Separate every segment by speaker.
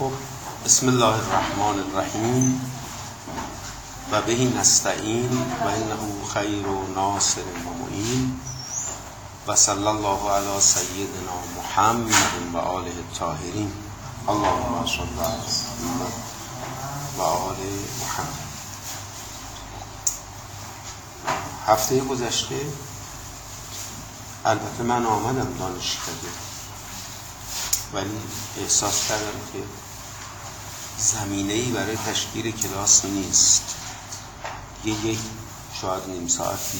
Speaker 1: خب بسم الله الرحمن الرحیم. و بهی نستعین و انه خیر و ناصر و معین. و صلی الله علی سیدنا محمد و آله الطاهرین. اللهم صل محمد و آل محمد. هفته گذشته البته من آمدم دانشکده ولی احساس کردم که زمینه ای برای تشکیل کلاس نیست. یه یک شاید نیم ساعتی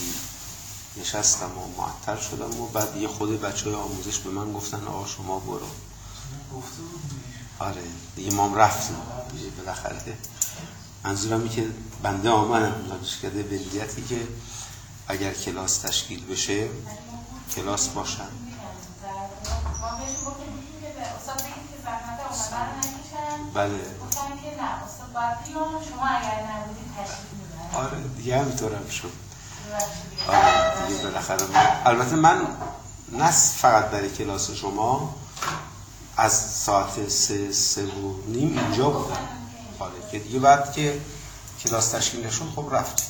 Speaker 1: نشستم و معطل شدم و بعد یه خود بچه های آموزش به من گفتن آقا شما برو. آره دیگه ما هم رفتیم. بالاخره منظورم که بنده آمدم. دانشکده به نیتی که اگر کلاس تشکیل بشه کلاس باشن بله. آره دیگه همینطورم شد. آره دیگه بالاخره البته من نه فقط برای کلاس شما از ساعت سه سه و نیم اینجا بودم. حالا که دیگه بعد که کلاس تشکیل نشد خب رفتم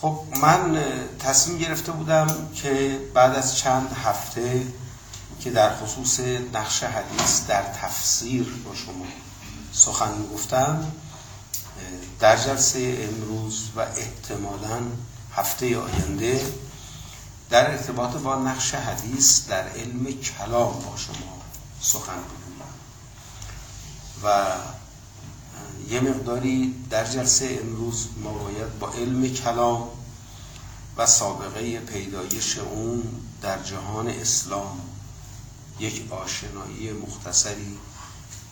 Speaker 1: خب من تصمیم گرفته بودم که بعد از چند هفته که در خصوص نقش حدیث در تفسیر با شما سخن گفتم در جلسه امروز و احتمالا هفته آینده در ارتباط با نقش حدیث در علم کلام با شما سخن بگویم و یه مقداری در جلسه امروز ما باید با علم کلام و سابقه پیدایش اون در جهان اسلام یک آشنایی مختصری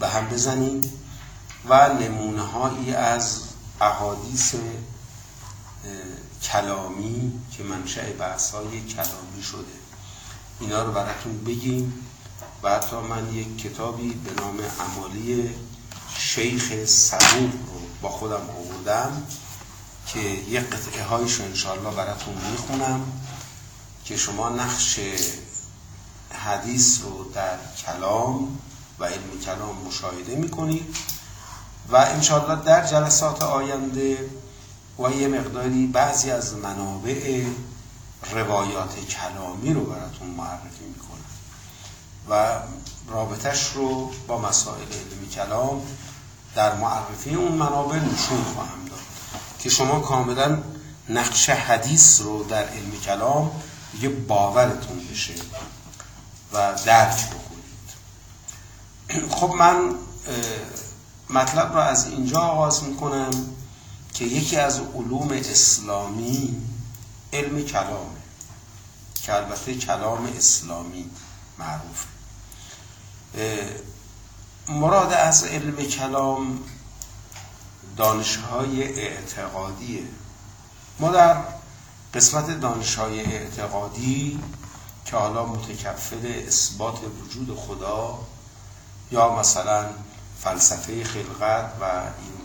Speaker 1: به هم بزنیم و نمونه هایی از احادیث کلامی که منشأ بحث های کلامی شده. اینا رو براتون بگیم. و حتی من یک کتابی به نام عمالی شیخ صدوق رو با خودم آوردم که یک قطعه هایش انشاءالله براتون می‌خونم که شما نقش حدیث رو در کلام و علم کلام مشاهده می‌کنید و انشاءالله در جلسات آینده و یه مقداری بعضی از منابع روایات کلامی رو براتون معرفی می‌کنم و رابطش رو با مسائل علم کلام در معرفی اون منابع نشون خواهم داد که شما کاملا نقش حدیث رو در علم کلام یه باورتون بشه. و درک بکنید. خب من مطلب رو از اینجا آغاز می‌کنم که یکی از علوم اسلامی علم کلامه که البته کلام اسلامی معروف. مراد از علم کلام دانشهای اعتقادیه. ما در قسمت دانشهای اعتقادی که حالا متکفل اثبات وجود خدا یا مثلا فلسفه خلقت و این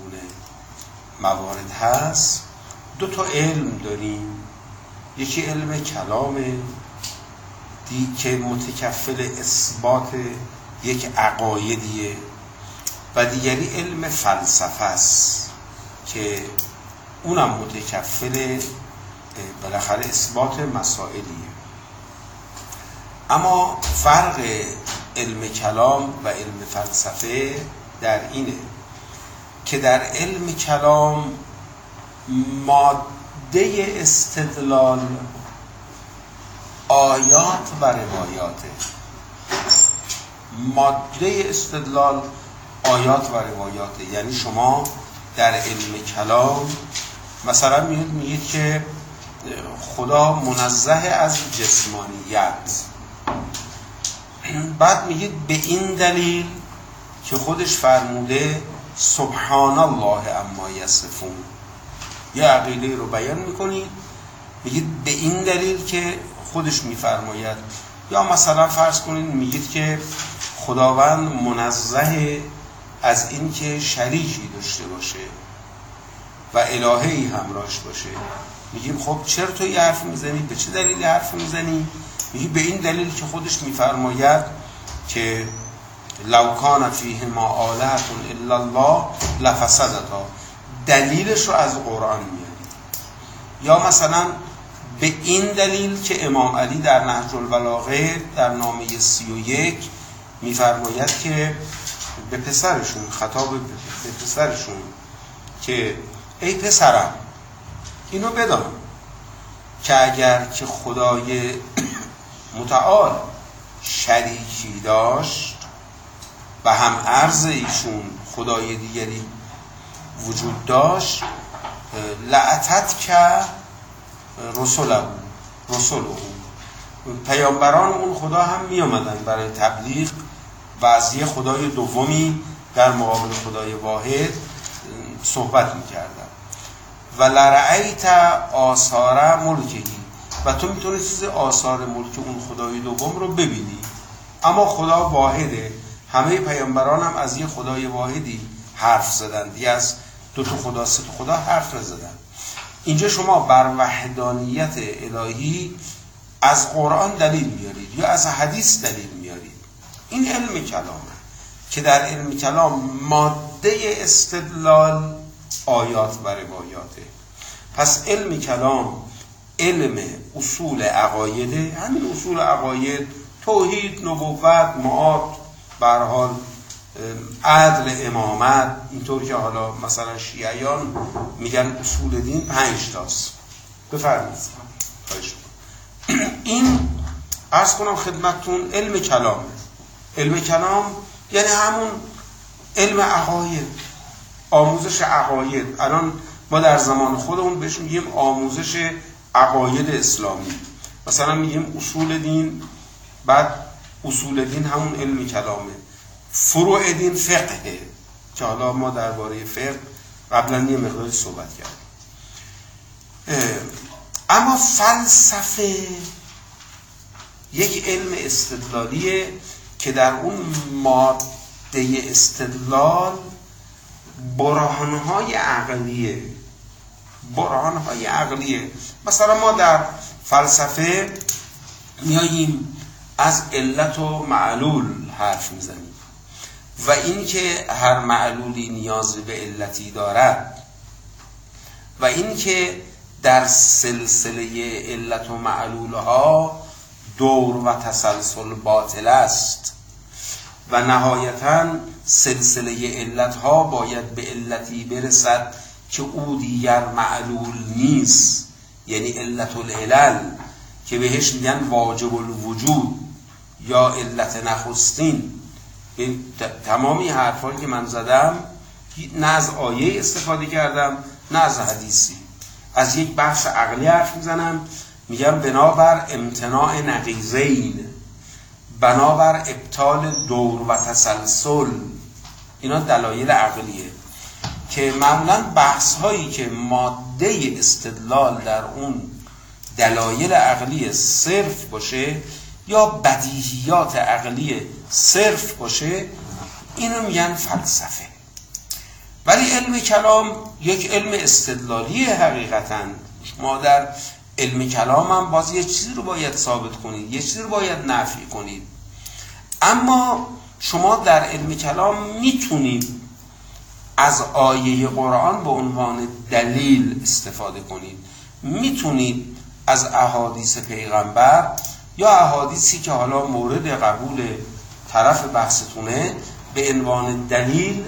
Speaker 1: موارد هست دو تا علم داریم. یکی علم کلام دی که متکفل اثبات یک عقایدیه و دیگری علم فلسفه است که اونم متکفل بالاخره اثبات مسائلیه. اما فرق علم کلام و علم فلسفه در اینه که در علم کلام ماده استدلال آیات و روایاته ماده استدلال آیات و روایاته یعنی شما در علم کلام مثلا میگید که خدا منزه از جسمانیت بعد میگید به این دلیل که خودش فرموده سبحان الله اما یصفون. یه عقیده رو بیان می‌کنید میگید به این دلیل که خودش میفرماید. یا مثلا فرض کنید میگید که خداوند منزه از اینکه شریکی داشته باشه و الههی همراهش باشه. میگیم خب چرا تو یه حرف می‌زنی؟ به چه دلیل حرف می‌زنی؟ به این دلیل که خودش میفرماید که لو کان فیه ما آلهت الا الله لفسدتا. دلیلش رو از قرآن میاری یا مثلا به این دلیل که امام علی در نهج البلاغه در نامه سی و یک میفرماید که به پسرشون خطاب به پسرشون که ای پسرم اینو بدان که اگر که خدای متعال شریکی داشت و هم عرض ایشون خدای دیگری وجود داشت لعتت که رسول رسول پیامبران اون خدا هم می آمدن برای تبلیغ. و از یه خدای دومی در مقابل خدای واحد صحبت می‌کردن. و لرعیت آثار ملکی و تو می‌تونی چیز آثار ملک اون خدای دوم رو ببینی. اما خدا واحده. همه پیامبران هم از یه خدای واحدی حرف زدن. یه از دو تا خدا سه خدا حرف نزدن. اینجا شما بر وحدانیت الهی از قرآن دلیل میارید یا از حدیث دلیل میارید. این علم کلامه که در علم کلام ماده استدلال آیات و روایاته پس علم کلام علم اصول عقایده همین اصول عقاید توحید نبوت معاد برحال عدل امامت اینطور که حالا مثلا شیعیان میگن اصول دین پنج تاست. بفرمید این ارز کنم خدمتتون علم کلامه علم کلام یعنی همون علم عقاید آموزش عقاید. الان ما در زمان خودمون بهش میگیم آموزش عقاید اسلامی. مثلا میگیم اصول دین بعد اصول دین همون علم کلامه. فروع دین فقهه که حالا ما درباره فقه قبلا یه مقداری صحبت کردیم. اما فلسفه یک علم استدلالیه که در اون ماده استدلال برهانهای عقلیه برهانهای عقلیه. مثلا ما در فلسفه میاییم از علت و معلول حرف می‌زنیم. و اینکه هر معلولی نیاز به علتی دارد و اینکه در سلسله علت و معلولها دور و تسلسل باطل است و نهایتا سلسله علت ها باید به علتی برسد که او دیگر معلول نیست یعنی علت العلل که بهش میگن واجب الوجود یا علت نخستین. تمامی حرفایی که من زدم نه از آیه استفاده کردم نه از حدیثی. از یک بحث عقلی حرف می‌زنم میگم بنابر امتناع نقیزین بنابر ابطال دور و تسلسل. اینا دلایل عقلیه. که معمولا بحث هایی که ماده استدلال در اون دلایل عقلی صرف باشه یا بدیهیات عقلی صرف باشه اینو میگن فلسفه. ولی علم کلام یک علم استدلالی حقیقتا. ما در علم کلام هم باز یه چیزی رو باید ثابت کنید یه چیزی رو باید نفی کنید. اما شما در علم کلام می‌تونید از آیه قرآن به عنوان دلیل استفاده کنید. می‌تونید از احادیث پیغمبر یا احادیثی که حالا مورد قبول طرف بحثتونه به عنوان دلیل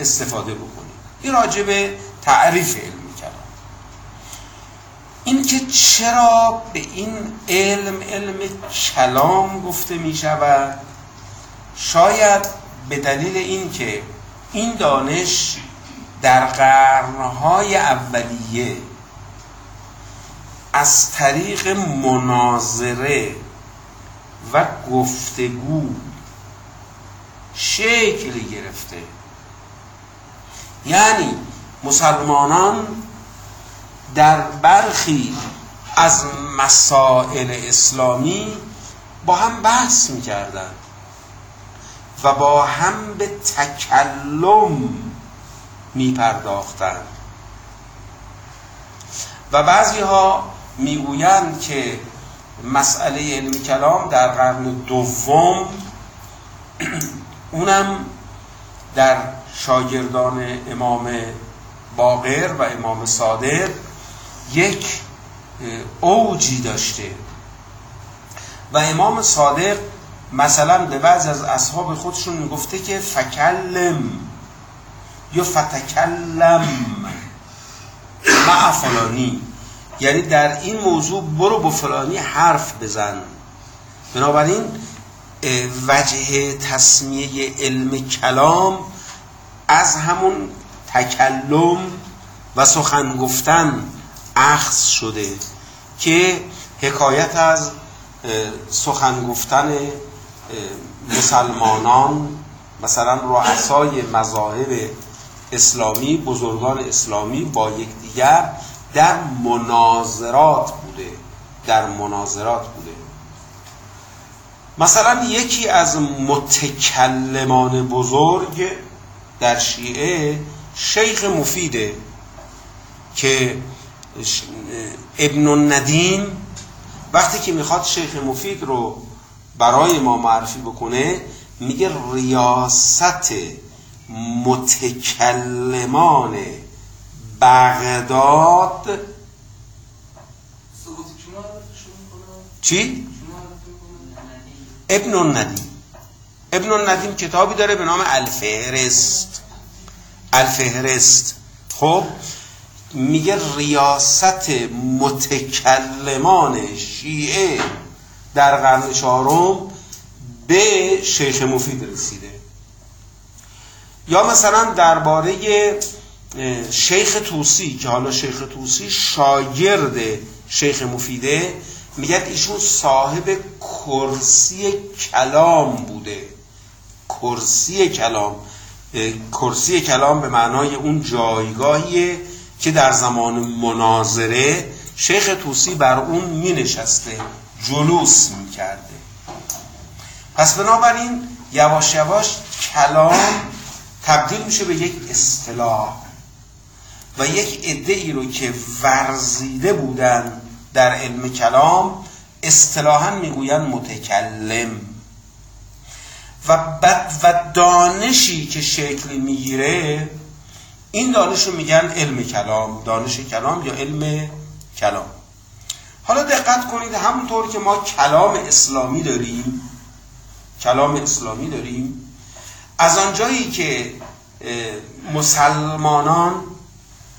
Speaker 1: استفاده بکنید. این راجع به تعریف علم کلام این که چرا به این علم علم کلام گفته می شود شاید به دلیل اینکه این دانش در قرنهای اولیه از طریق مناظره و گفتگو شکل گرفته. یعنی مسلمانان در برخی از مسائل اسلامی با هم بحث می‌کردن. و با هم به تکلم میپرداختند. و بعضی ها می‌گویند که مسئله علم کلام در قرن دوم اونم در شاگردان امام باقر و امام صادق یک اوجی داشته. و امام صادق مثلا به بعض از اصحاب خودشون می‌گفته که فکلم یا فتکلم. مع فلانی. یعنی در این موضوع برو با فلانی حرف بزن. بنابراین وجه تصمیه علم کلام از همون تکلم و سخن گفتن اخذ شده که حکایت از سخن گفتن مسلمانان مثلا رؤسای مذاهب اسلامی بزرگان اسلامی با یکدیگر در مناظرات بوده در مناظرات بوده. مثلا یکی از متکلمان بزرگ در شیعه شیخ مفیده که ابن الندیم وقتی که می‌خواد شیخ مفید رو برای ما معرفی بکنه میگه ریاست متکلمان بغداد. چی؟ ابن الندیم. ابن الندیم کتابی داره به نام الفهرست. الفهرست. خب میگه ریاست متکلمان شیعه. در قرن چهارم به شیخ مفید رسیده. یا مثلا درباره شیخ توسی که حالا شیخ توسی شاگرد شیخ مفیده میگه ایشون صاحب کرسی کلام بوده. کرسی کلام کرسی کلام به معنای اون جایگاهیه که در زمان مناظره شیخ توسی بر اون می نشسته جلوس می کرده پس بنابراین یواش یواش کلام تبدیل میشه به یک اصطلاح و یک عده ای رو که ورزیده بودن در علم کلام اصطلاحا می‌گویند متکلم. و بد و دانشی که شکل می‌گیره این دانش رو میگن علم کلام. دانش کلام یا علم کلام. حالا دقت کنید همونطور که ما کلام اسلامی داریم کلام اسلامی داریم از آنجایی که مسلمانان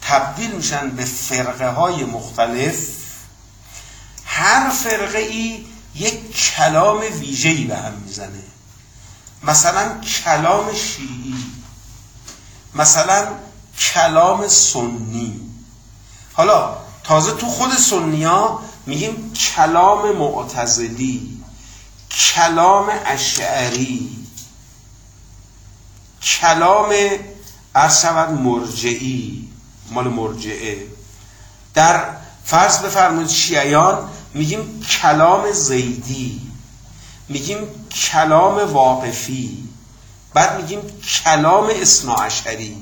Speaker 1: تبدیل میشن به فرقه های مختلف هر فرقه ای یک کلام ویژه‌ای به هم می‌زنه. مثلا کلام شیعی مثلا کلام سنی. حالا تازه تو خود سنی ها میگیم کلام معتزلی کلام اشعری کلام ارشود مرجعی مال مرجعه. در فرض بفرمایید شیعیان میگیم کلام زیدی میگیم کلام واقفی بعد میگیم کلام اصناعشری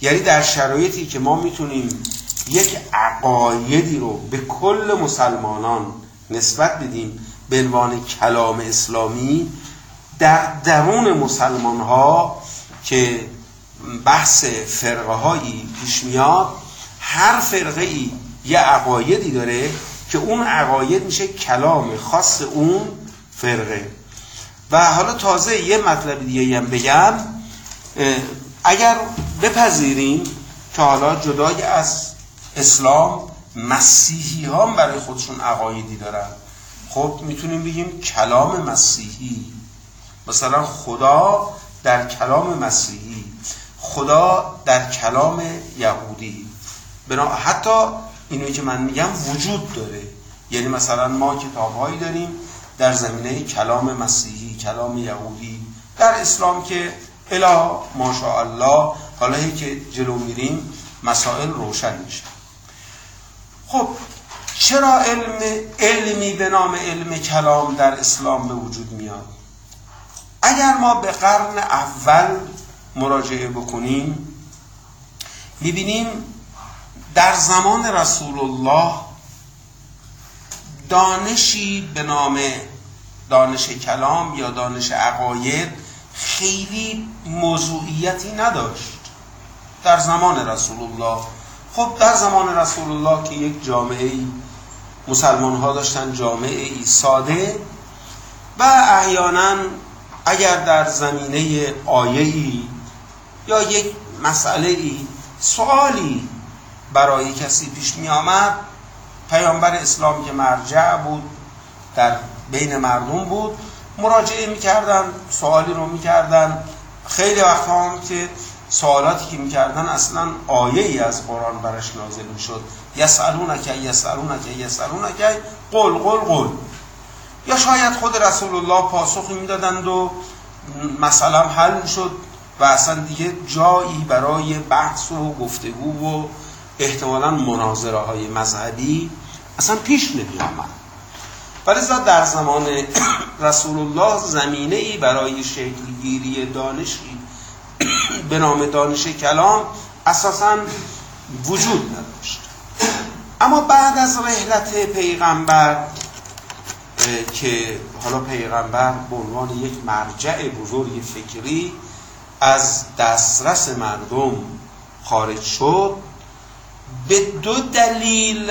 Speaker 1: یعنی در شرایطی که ما می‌تونیم یک عقایدی رو به کل مسلمانان نسبت بدیم به عنوان کلام اسلامی در درون مسلمان ها که بحث فرقه هایی پیش میاد هر فرقه ای یه عقایدی داره که اون عقاید میشه کلام خاص اون فرقه. و حالا تازه یه مطلب دیگه هم بگم اگر بپذیریم که حالا جدای از اسلام مسیحی ها برای خودشون عقایدی دارن. خب می‌تونیم بگیم کلام مسیحی. مثلا خدا در کلام مسیحی. خدا در کلام یهودی. بنا حتی اینو که من میگم وجود داره. یعنی مثلا ما کتابهایی داریم در زمینه کلام مسیحی کلام یهودی. در اسلام که الا ماشاءالله حالا که جلو میریم مسائل روشن میشه. خب چرا علم علمی به نام علم کلام در اسلام به وجود میاد؟ اگر ما به قرن اول مراجعه بکنیم می‌بینیم در زمان رسول الله دانشی به نام دانش کلام یا دانش عقاید خیلی موضوعیتی نداشت. در زمان رسول الله خب در زمان رسول الله که یک جامعه مسلمان ها داشتن جامعه ای ساده و احیانا اگر در زمینه آیه ای یا یک مسئله ای سوالی برای کسی پیش می آمد پیامبر اسلام که مرجع بود در بین مردم بود مراجعه می‌کردن سوالی رو می‌کردن. خیلی وقتا هم که سوالاتی که می‌کردن اصلا آیه ای از قرآن برش نازل می‌شد. یسالونک یسالونک یسالونک قل قل قل. یا شاید خود رسول الله پاسخی می‌دادند و مثلا حل می‌شد و اصلا دیگه جایی برای بحث و گفتگو و احتمالا مناظره های مذهبی اصلا پیش نمی آمد ولی در زمان رسول الله زمینه ای برای شکلگیری دانشی به نام دانش کلام اساسا وجود نداشت. اما بعد از رحلت پیغمبر که حالا پیغمبر به عنوان یک مرجع بزرگ فکری از دسترس مردم خارج شد به دو دلیل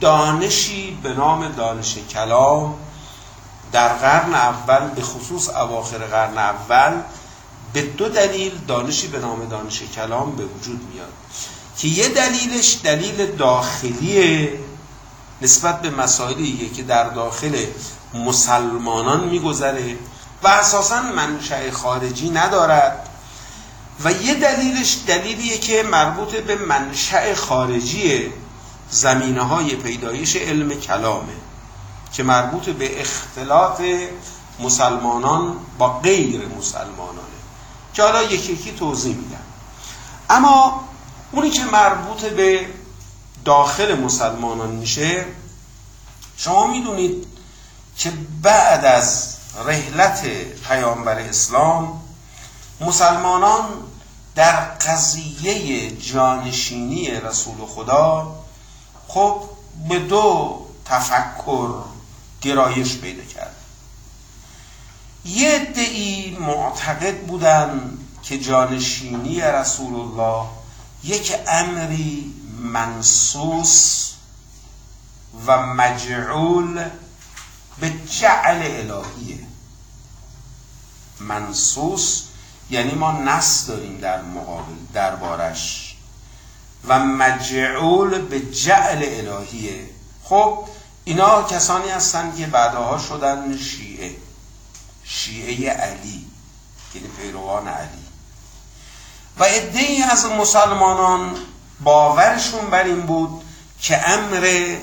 Speaker 1: دانشی به نام دانش کلام در قرن اول به خصوص اواخر قرن اول به دو دلیل دانشی به نام دانش کلام به وجود میاد که یه دلیلش دلیل داخلی نسبت به مسائلی که در داخل مسلمانان میگذره و اساسا منشأ خارجی ندارد و یه دلیلش دلیلیه که مربوط به منشأ خارجی زمینه های پیدایش علم کلامه که مربوط به اختلاط مسلمانان با غیر مسلمانانه که حالا یکی یکی توضیح میدم. اما اونی که مربوط به داخل مسلمانان میشه شما می‌دونید که بعد از رحلت پیامبر اسلام مسلمانان در قضیه جانشینی رسول خدا خب به دو تفکر گرایش پیدا کرد یه دعی معتقد بودن که جانشینی رسول الله یک امری منصوص و مجعول به جعل الهیه. منصوص یعنی ما نص داریم در مقابل دربارش. و مجعول به جعل الهیه. خب اینا کسانی هستند که بعدها شدن شیعه. شیعه علی یعنی پیروان علی. و عده از مسلمانان باورشون بر این بود که امر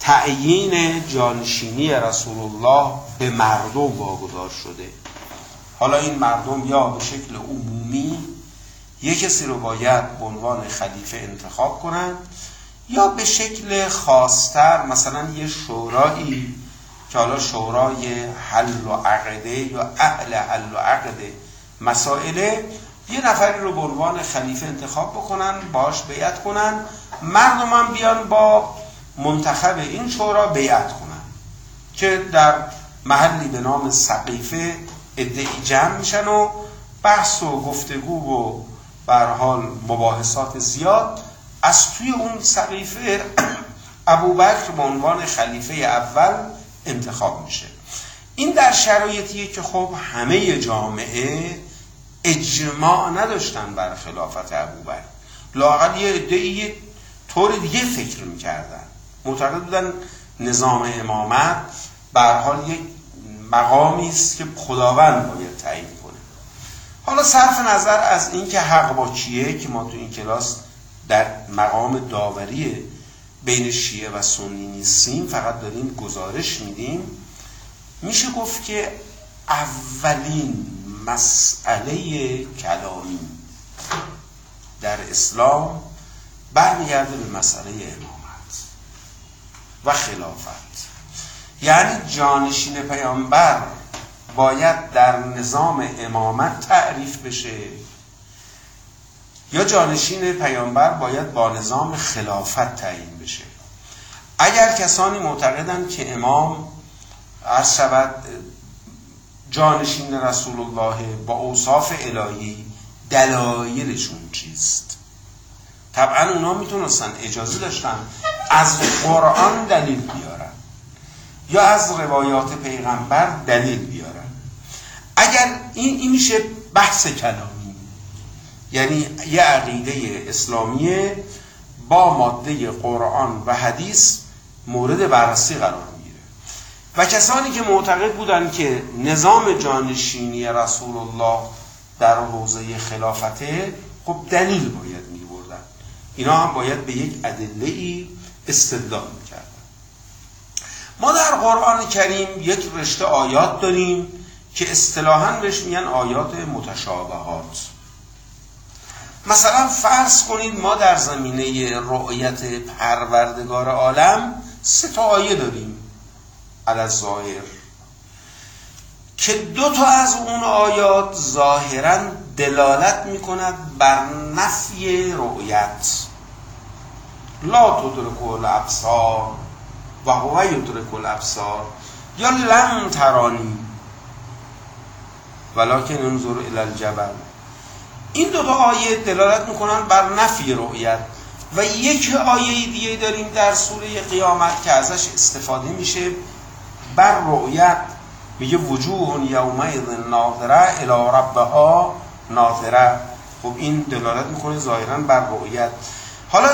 Speaker 1: تعیین جانشینی رسول الله به مردم واگذار شده. حالا این مردم یا به شکل عمومی یک کسی رو باید به عنوان خلیفه انتخاب کنند یا به شکل خاصتر مثلا یه شورایی که حالا شورای حل و عقده یا اهل حل و عقده مسائله یه نفری رو به خلیفه انتخاب بکنن باش بیعت کنن مردم هم بیان با منتخب این شورا بیعت کنن که در محلی به نام سقیفه ادعی جمع میشن و بحث و گفتگو و حال مباحثات زیاد از توی اون سقیفه ابوبکر به عنوان خلیفه اول انتخاب میشه. این در شرایطیه که خب همه جامعه اجماع نداشتن بر خلافت ابوبکر. لاقل یه عده طور دیگه فکر می‌کردن. معتقد بودن نظام امامت بر حال یک مقامی است که خداوند باید تعیین کنه. حالا صرف نظر از اینکه حق با کیه که ما تو این کلاس در مقام داوری بین شیعه و سنی نیستیم فقط داریم گزارش میدیم. میشه گفت که اولین مسئله کلامی در اسلام برمیگرده به مسئله امامت و خلافت. یعنی جانشین پیامبر باید در نظام امامت تعریف بشه. یا جانشین پیامبر باید با نظام خلافت تعیین بشه. اگر کسانی معتقدند که امام عرض شود جانشین رسول الله با اوصاف الهی دلایلشون چیست؟ طبعا اونا می‌تونستن اجازه داشتن از قرآن دلیل بیارن یا از روایات پیغمبر دلیل بیارن. اگر این, این میشه بحث کلامی. یعنی یه عقیده اسلامیه با ماده قرآن و حدیث مورد بررسی قرار می‌گیره. و کسانی که معتقد بودند که نظام جانشینی رسول الله در حوزه خلافته خب دلیل باید می بردن اینا هم باید به یک ادله ای استدلال می‌کردن. ما در قرآن کریم یک رشته آیات داریم که اصطلاحا بهش میگن آیات متشابهات. مثلا فرض کنید ما در زمینه رؤیت پروردگار عالم سه تا آیه داریم. علی ظاهر که دو تا از اون آیات ظاهرا دلالت می‌کند بر نفی رؤیت لا تدرک الابصار و هو یدرک الابصار. یا لم ترانی. ولکن انظر الى الجبل. این دو تا آیه دلالت می‌کنن بر نفی رؤیت و یک آیه دیگه داریم در سوره قیامت که ازش استفاده میشه بر رؤیت. میگه وجوه یومئذ ناظره الی ربها ناظره. خب این دلالت می‌کنه ظاهرا بر رؤیت. حالا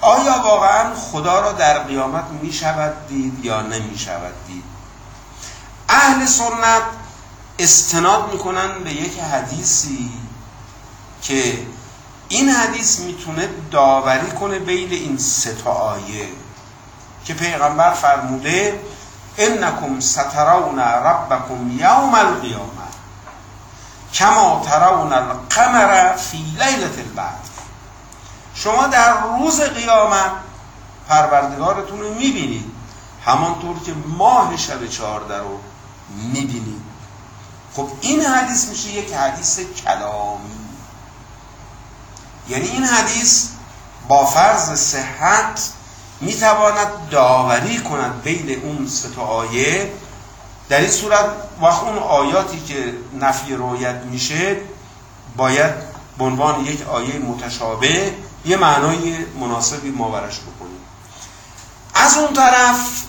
Speaker 1: آیا واقعا خدا را در قیامت می‌شود دید یا نمی‌شود دید؟ اهل سنت استناد می‌کنن به یک حدیثی که این حدیث می‌تونه داوری کنه بین این سه تا آیه که پیغمبر فرموده انکم سترون ربکم یوم القیامه کما ترون القمر فی لیلت البدر شما در روز قیامت پروردگارتون رو می‌بینید. همانطور که ماه شب چهارده رو می‌بینید. خب این حدیث میشه یک حدیث کلامی. یعنی این حدیث با فرض صحت می‌تواند داوری کند بین اون سه آیه. در این صورت وقت اون آیاتی که نفی رویت میشه باید به عنوان یک آیه متشابه یه معنای مناسبی ما برش بکنیم. از اون طرف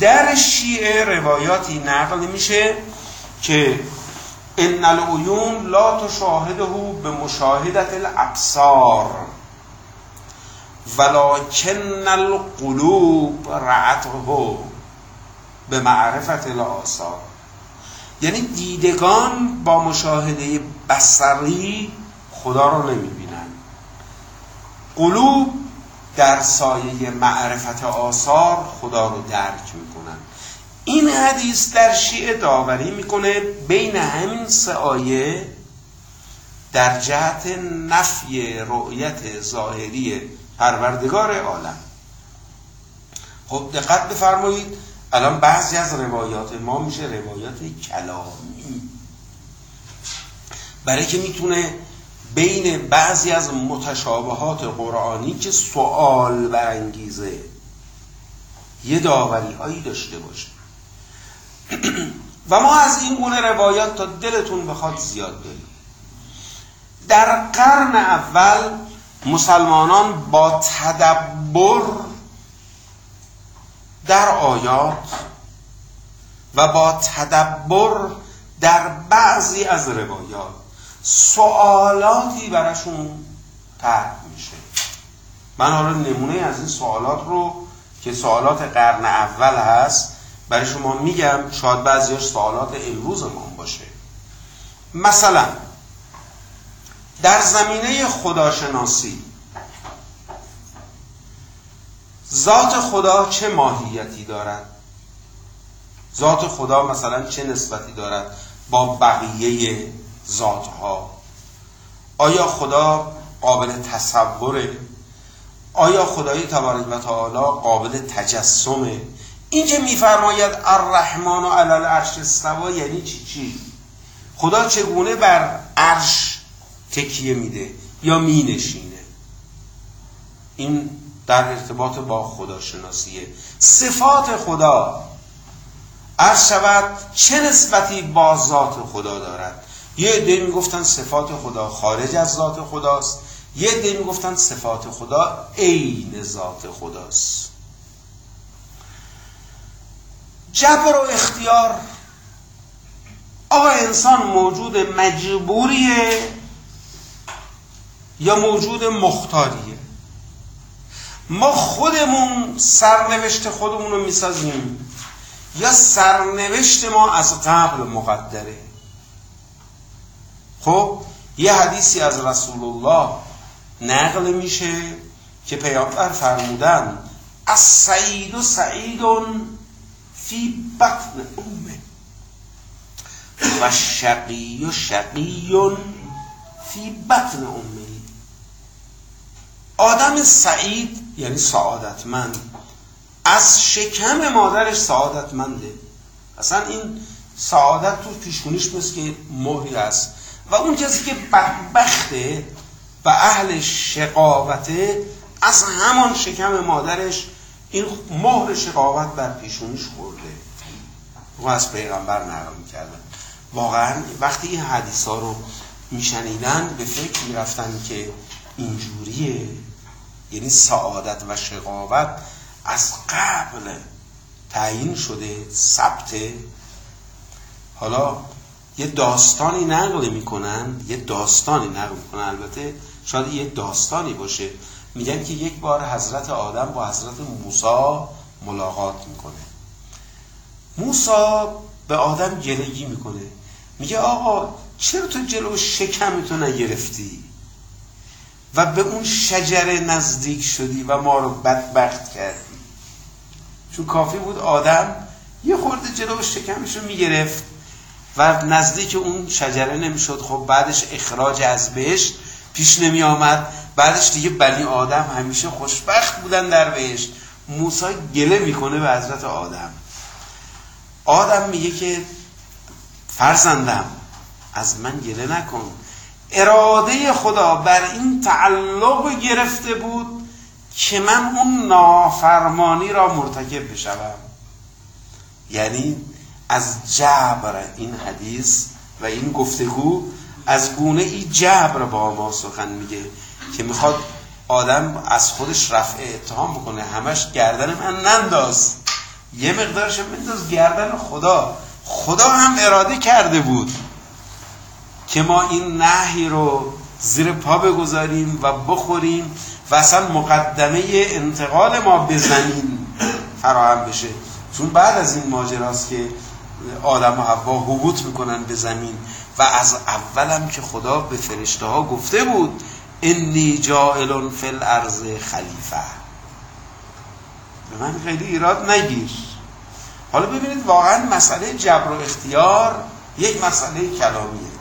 Speaker 1: در شیعه روایاتی نقل میشه که ان العیون لا تشاهده به مشاهدت الابصار ولكن القلوب رعته به معرفت الاثار یعنی دیدگان با مشاهده بصری خدا رو نمی‌بینن. قلوب در سایه معرفت آثار خدا رو درک می‌کنن. این حدیث در شیعه داوری می‌کنه بین همین سه آیه در جهت نفی رؤیت ظاهری پروردگار عالم. خب دقت بفرمایید. الان بعضی از روایات ما میشه روایات کلامی. برای که می‌تونه بین بعضی از متشابهات قرآنی که سوال برانگیزه یه داوری هایی داشته باشه. و ما از این گونه روایات تا دلتون بخواد زیاد داریم در قرن اول مسلمانان با تدبر در آیات و با تدبر در بعضی از روایات سوالاتی براشون طرح میشه. من حالا نمونه از این سوالات رو که سوالات قرن اول هست برای شما میگم شاید بعضیش سوالات امروز ما باشه. مثلا در زمینه خداشناسی ذات خدا چه ماهیتی دارد؟ ذات خدا مثلا چه نسبتی دارد با بقیه ذاتها؟ آیا خدا قابل تصوره؟ آیا خدای تبارک و تعالی قابل تجسمه؟ این که میفرماید الرحمن و علال عرش استوا یعنی چی؟ چی؟ خدا چگونه بر عرش تکیه میده یا مینشینه؟ این در ارتباط با خداشناسیه. صفات خدا عرض شود چه نسبتی با ذات خدا دارد؟ یه عده می‌گفتن صفات خدا خارج از ذات خداست. یه عده می‌گفتن صفات خدا عین ذات خداست. جبر و اختیار. آقا انسان موجود مجبوریه یا موجود مختاریه؟ ما خودمون سرنوشت خودمون رو می‌سازیم یا سرنوشت ما از قبل مقدره؟ خب یه حدیثی از رسول الله نقل میشه که پیامبر فرمودن از سعید و سعیدون فی بطن امه و شقی و شقیون فی بطن امه آدم سعید یعنی سعادتمند. از شکم مادرش سعادتمنده. اصلا این سعادت تو پیشونیش مثل که مهری است و اون کسی که بدبخته و اهل شقاوته از همان شکم مادرش این مهر شقاوت بر پیشونیش خورده. و از پیغمبر نقل می‌کردن واقعا وقتی این حدیث ها رو میشنیدن به فکر می‌رفتن که اینجوریه. یعنی سعادت و شقاوت از قبل تعیین شده ثبت. حالا یه داستانی نقل می‌کنن یه داستانی نقل می‌کنن. البته شاید یه داستانی باشه. میگن که یک بار حضرت آدم با حضرت موسی ملاقات می‌کنه. موسی به آدم گلگی می‌کنه. میگه آقا چرا تو جلو شکمتو نگرفتی؟ و به اون شجره نزدیک شدی و ما رو بدبخت کردی. چون کافی بود آدم یه خورده جلو شکمش رو می‌گرفت و نزدیک اون شجره نمی‌شد. خب بعدش اخراج از بهشت پیش نمی آمد بعدش دیگه بنی آدم همیشه خوشبخت بودن در بهشت موسی گله می‌کنه به حضرت آدم. آدم میگه که فرزندم از من گله نکن. اراده خدا بر این تعلق گرفته بود که من اون نافرمانی را مرتکب بشوم. یعنی از جبر این حدیث و این گفتگو از گونه ای جبر با ما سخن میگه. که می‌خواد آدم از خودش رفع اتهام بکنه همش گردن من ننداز. یه مقدارش بنداز گردن خدا. خدا هم اراده کرده بود که ما این نهی رو زیر پا بگذاریم و بخوریم و اصلا مقدمه انتقال ما به زمین فراهم بشه. چون بعد از این ماجراست که آدم و حوا حبوط می‌کنن به زمین. و از اولم که خدا به فرشته ها گفته بود انی جائل فی الارض خلیفه به من خیلی ایراد نگیر. حالا ببینید واقعا مسئله جبر و اختیار یک مسئله کلامیه.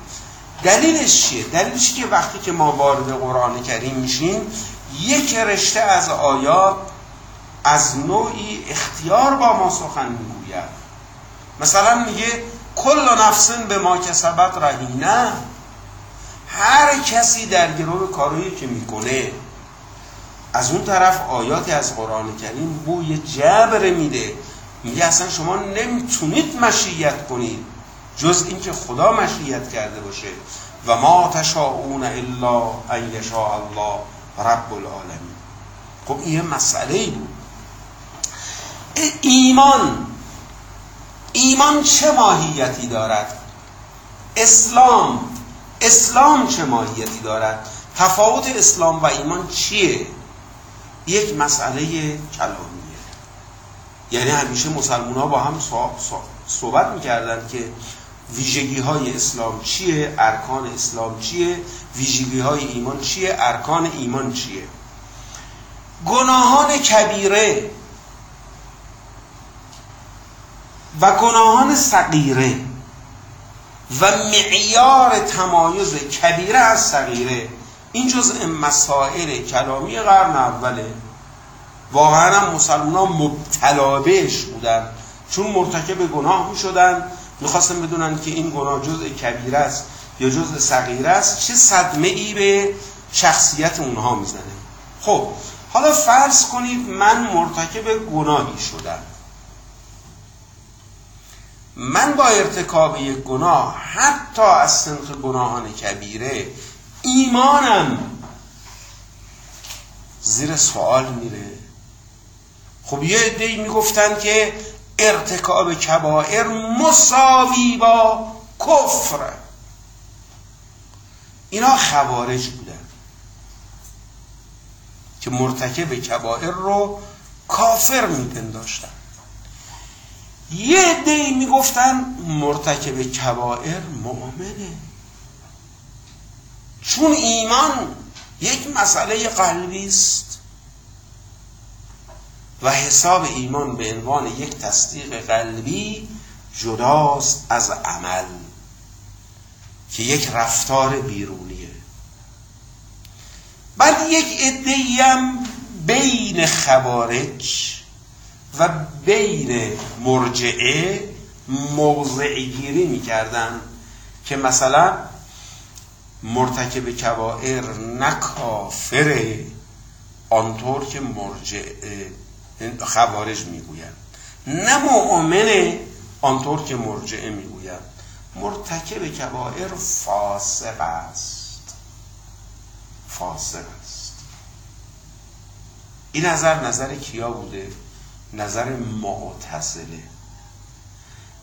Speaker 1: دلیلش چیه؟ دلیلش که وقتی که ما وارد قرآن کریم میشیم یک رشته از آیات از نوعی اختیار با ما سخن می‌گوید. مثلا میگه کل نفسن به ما کسبت رهینه. هر کسی در گروه کارایی که می‌کنه از اون طرف آیاتی از قرآن کریم بوی جبر میده. میگه اصلا شما نمی‌تونید مشیت کنید جز اینکه خدا مشیت کرده باشه. و ما تشاؤون الا ان یشاء الله رب العالمین. خب این مسئله بود. ایمان ایمان چه ماهیتی دارد؟ اسلام اسلام چه ماهیتی دارد؟ تفاوت اسلام و ایمان چیه؟ یک مسئله کلامیه یعنی همیشه مسلمان ها با هم صحبت می‌کردن که ویژگی های اسلام چیه؟ ارکان اسلام چیه؟ ویژگی های ایمان چیه؟ ارکان ایمان چیه؟ گناهان کبیره و گناهان صغیره. و معیار تمایز کبیره از صغیره. این جزء مسائل کلامی قرن اوله واقعا هم مسلمان مبتلا بهش بودن. چون مرتکب گناه می شدن می‌خواستن بدونن که این گناه جزء کبیره است یا جزء صغیره است. چه صدمه ای به شخصیت اونها می‌زنه. خب حالا فرض کنید من مرتکب گناهی شدم. من با ارتکاب یک گناه حتی از سنخ گناهان کبیره ایمانم. زیر سوال میره. خب یه عده می‌گفتن که ارتکاب کبائر مساوی با کفر. اینا خوارج بودن که مرتکب کبائر رو کافر میپنداشتن. یه عده می‌گفتن مرتکب کبائر مؤمنه. چون ایمان یک مسئله قلبی است و حساب ایمان به عنوان یک تصدیق قلبی جداست از عمل که یک رفتار بیرونیه. بعد یک ادهیم بین خوارج و بین مرجعه موضع گیری می‌کردن که مثلا مرتکب کبائر نه کافره آنطور که مرجع خوارج می‌گویند. نه مؤمنه آنطور که مرجعه می‌گویند. مرتکب کبائر فاسق است. فاسق است. این نظر نظر کیا بوده؟ نظر معتزله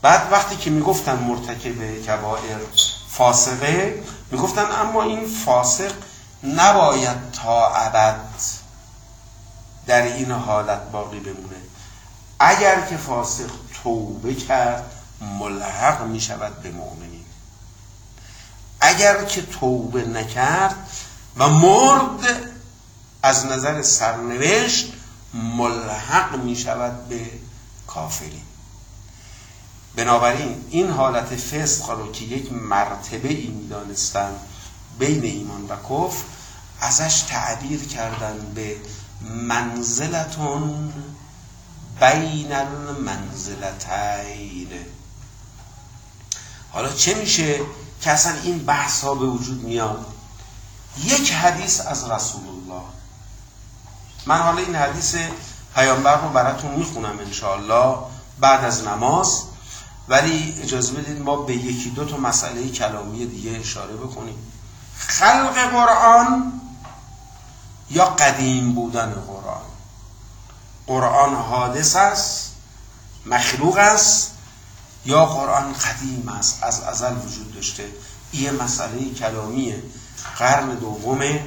Speaker 1: بعد وقتی که می‌گفتن مرتکب کبائر فاسقه می‌گفتن اما این فاسق نباید تا ابد در این حالت باقی بمونه. اگر که فاسق توبه کرد ملحق می شود به مؤمنین. اگر که توبه نکرد و مرد از نظر سرنوشت ملحق می شود به کافرین بنابراین این حالت فسق رو که یک مرتبه ای می‌دانستن بین ایمان و کفر ازش تعبیر کردن به منزلتون بین المنزلتین. حالا چه میشه که اصلا این بحث ها به وجود میاد؟ یک حدیث از رسول من حالا این حدیث پیامبر رو براتون می‌خونم انشاءالله بعد از نماز. ولی اجازه بدید ما به یکی دو تا مسئله کلامی دیگه اشاره بکنیم. خلق قرآن یا قدیم بودن قرآن؟ قرآن حادث است؟ مخلوق است؟ یا قرآن قدیم است؟ از ازل وجود داشته. این مسئله کلامیه. قرن دومه.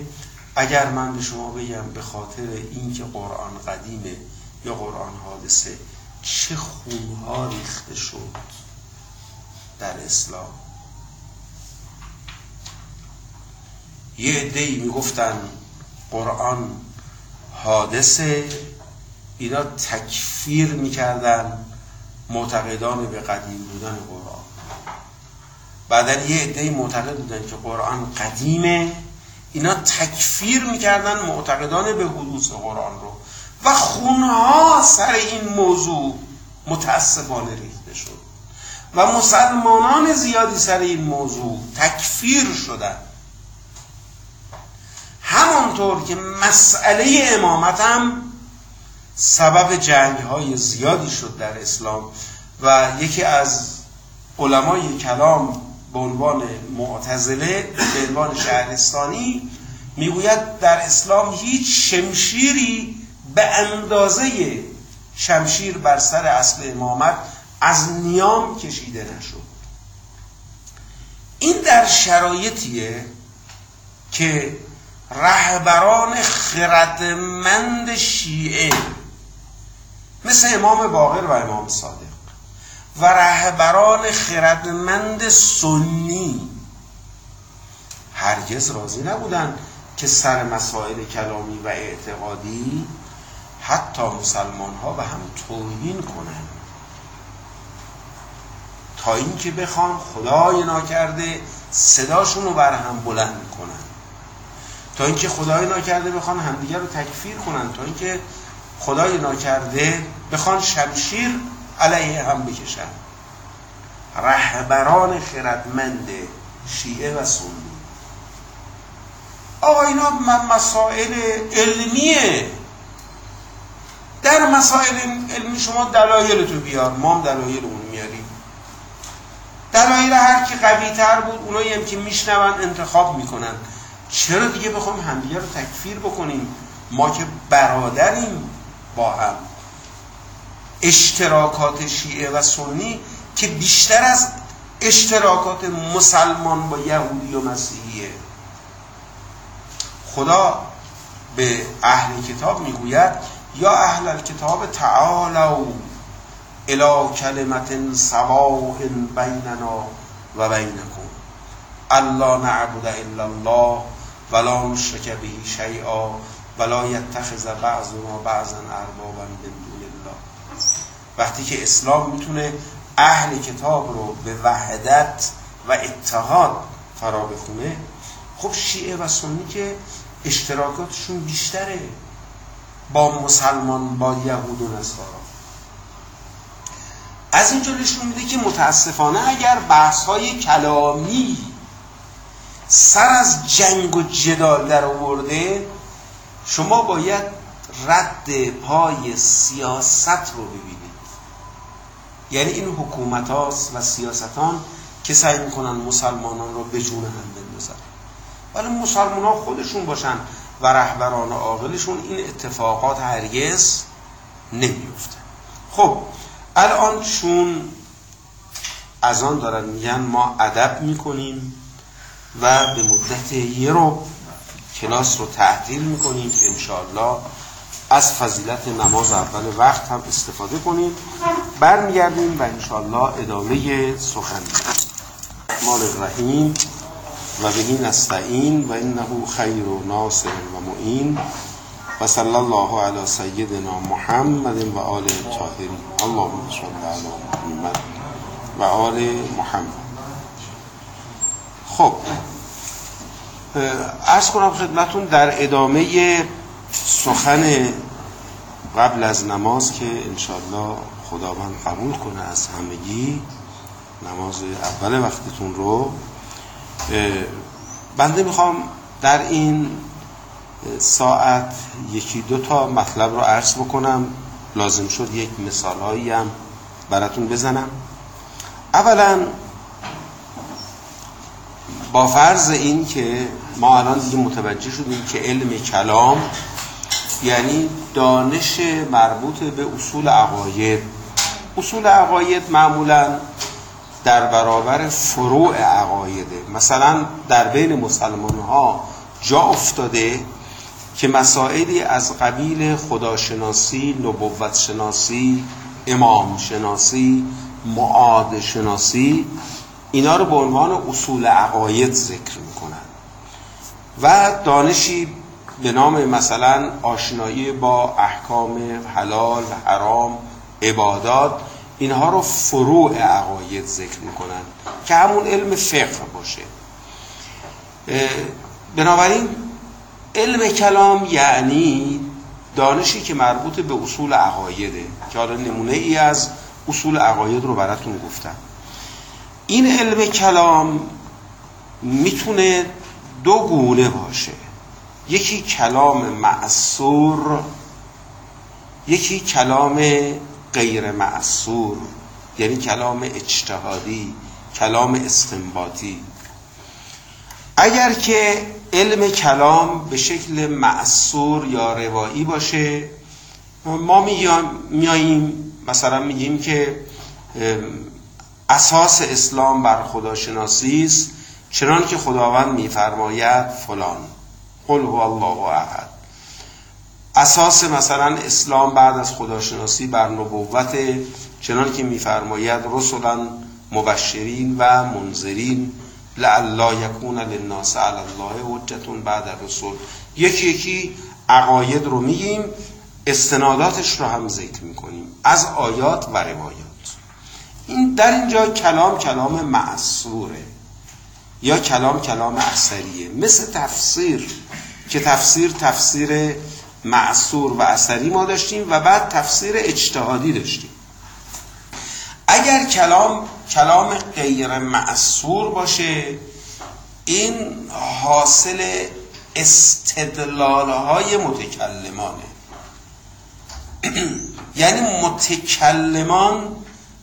Speaker 1: اگر من به شما بگم به خاطر اینکه قرآن قدیمه یا قرآن حادثه چه خونها ریخته شد در اسلام؟ یه عده می‌گفتن قرآن حادثه اینا تکفیر می‌کردن معتقدان به قدیم بودن قرآن. بعدا یه عده معتقد بودن که قرآن قدیمه اینا تکفیر می‌کردن معتقدان به حدوث قرآن رو. و خونها سر این موضوع متاسفانه ریخته شد. و مسلمانان زیادی سر این موضوع تکفیر شدن. همانطور که مسئله امامت هم سبب جنگ های زیادی شد در اسلام. و یکی از علمای کلام به عنوان معتزله به عنوان شهرستانی می‌گوید در اسلام هیچ شمشیری به اندازه شمشیر بر سر اصل امامت از نیام کشیده نشد. این در شرایطیه که رهبران خردمند شیعه مثل امام باقر و امام صادق و رهبران خردمند سنی. هرگز راضی نبودند که سر مسائل کلامی و اعتقادی حتی مسلمان ها به هم توهین کنند. تا اینکه بخوان خدای ناکرده صداشون رو بر هم بلند کنن تا اینکه خدای ناکرده بخوان همدیگر رو تکفیر کنن تا اینکه خدای ناکرده بخوان شمشیر علیه هم بکشن. رهبران خردمند شیعه و سنی. آقا اینا مسائل علمیه. در مسائل علمی شما دلایل تو بیار. ما هم دلایل اون میاریم. دلایل هر کی قوی تر بود اونایی هم که میشنون انتخاب می‌کنن. چرا دیگه بخوام همدیگه رو تکفیر بکنیم؟ ما که برادریم با هم. اشتراکات شیعه و سنی که بیشتر از اشتراکات مسلمان با یهودی و مسیحیه. خدا به اهل کتاب می‌گوید یا اهل الکتاب تعالوا الى کلمت سواء بیننا و بینکم. الله نعبد الا الله ولا نشرک به شیئا ولا یتخذ بعضنا بعضا اربابا من دون الله. وقتی که اسلام می‌تونه اهل کتاب رو به وحدت و اتحاد فرا بخونه خب شیعه و سنی که اشتراکاتشون بیشتره با مسلمان با یهود و نصارا. از اینجا نشون میده که متاسفانه اگر بحث های کلامی سر از جنگ و جدال در آورده شما باید رد پای سیاست رو ببینید. یعنی این حکومت و سیاستان که سعی می‌کنن مسلمانان رو به جون هم بندازن. ولی مسلمان ها خودشون باشن و رهبران عاقلشون این اتفاقات هرگز نمیفته خب الان چون از آن دارن میگن ما ادب می‌کنیم و به مدت یه رو کلاس رو تعطیل می‌کنیم که انشاءالله از فضیلت نماز اول وقت هم استفاده کنیم. برمیگردیم و انشاءالله ادامه سخن. مال الرحیم و بهی نستعین و انه خیر و ناصر و معین و صلی الله علی سیدنا محمد و آل طاهرین اللهم صل علی محمد و آل محمد. خب ارز کنم خدمتون در ادامه سخن قبل از نماز که انشالله خداوند قبول کنه از همگی نماز اول وقتتون رو. بنده می‌خوام در این ساعت یکی دو تا مطلب رو عرض بکنم. لازم شد یک مثال هایی هم براتون بزنم. اولا با فرض این که ما الان دیگه متوجه شدیم که علم کلام یعنی دانش مربوط به اصول عقاید. اصول عقاید معمولا در برابر فروع عقایده. مثلا در بین مسلمان ها جا افتاده که مسائلی از قبیل خداشناسی، نبوت شناسی، امام شناسی، معاد شناسی اینا رو به عنوان اصول عقاید ذکر می‌کنن. و دانشی به نام مثلا آشنایی با احکام حلال حرام عبادات اینها رو فروع عقاید ذکر می‌کنن که همون علم فقه باشه. بنابراین علم کلام یعنی دانشی که مربوط به اصول عقایده که حالا نمونه ای از اصول عقاید رو براتون گفتم. این علم کلام می‌تونه دو گونه باشه. یکی کلام معصور یکی کلام غیر معصور یعنی کلام اجتهادی کلام استنباطی. اگر که علم کلام به شکل معصور یا روایی باشه ما میاییم مثلا میگیم که اساس اسلام بر خداشناسی است چنان که خداوند میفرماید فلان. قل هو الله احد. اساس مثلا اسلام بعد از خداشناسی بر نبوت چنان که میفرماید رسولا مبشرین و منذرین لعلا یکون للناس علی الله حجتون بعد رسول. یکی یکی عقاید رو میگیم استناداتش رو هم ذکر می‌کنیم از آیات و روایات. این در اینجا کلام کلام معصوره یا کلام کلام اثریه مثل تفسیر که تفسیر تفسیر معصور و اثری ما داشتیم و بعد تفسیر اجتهادی داشتیم. اگر کلام کلام غیر معصور باشه این حاصل استدلال های متکلمانه. یعنی متکلمان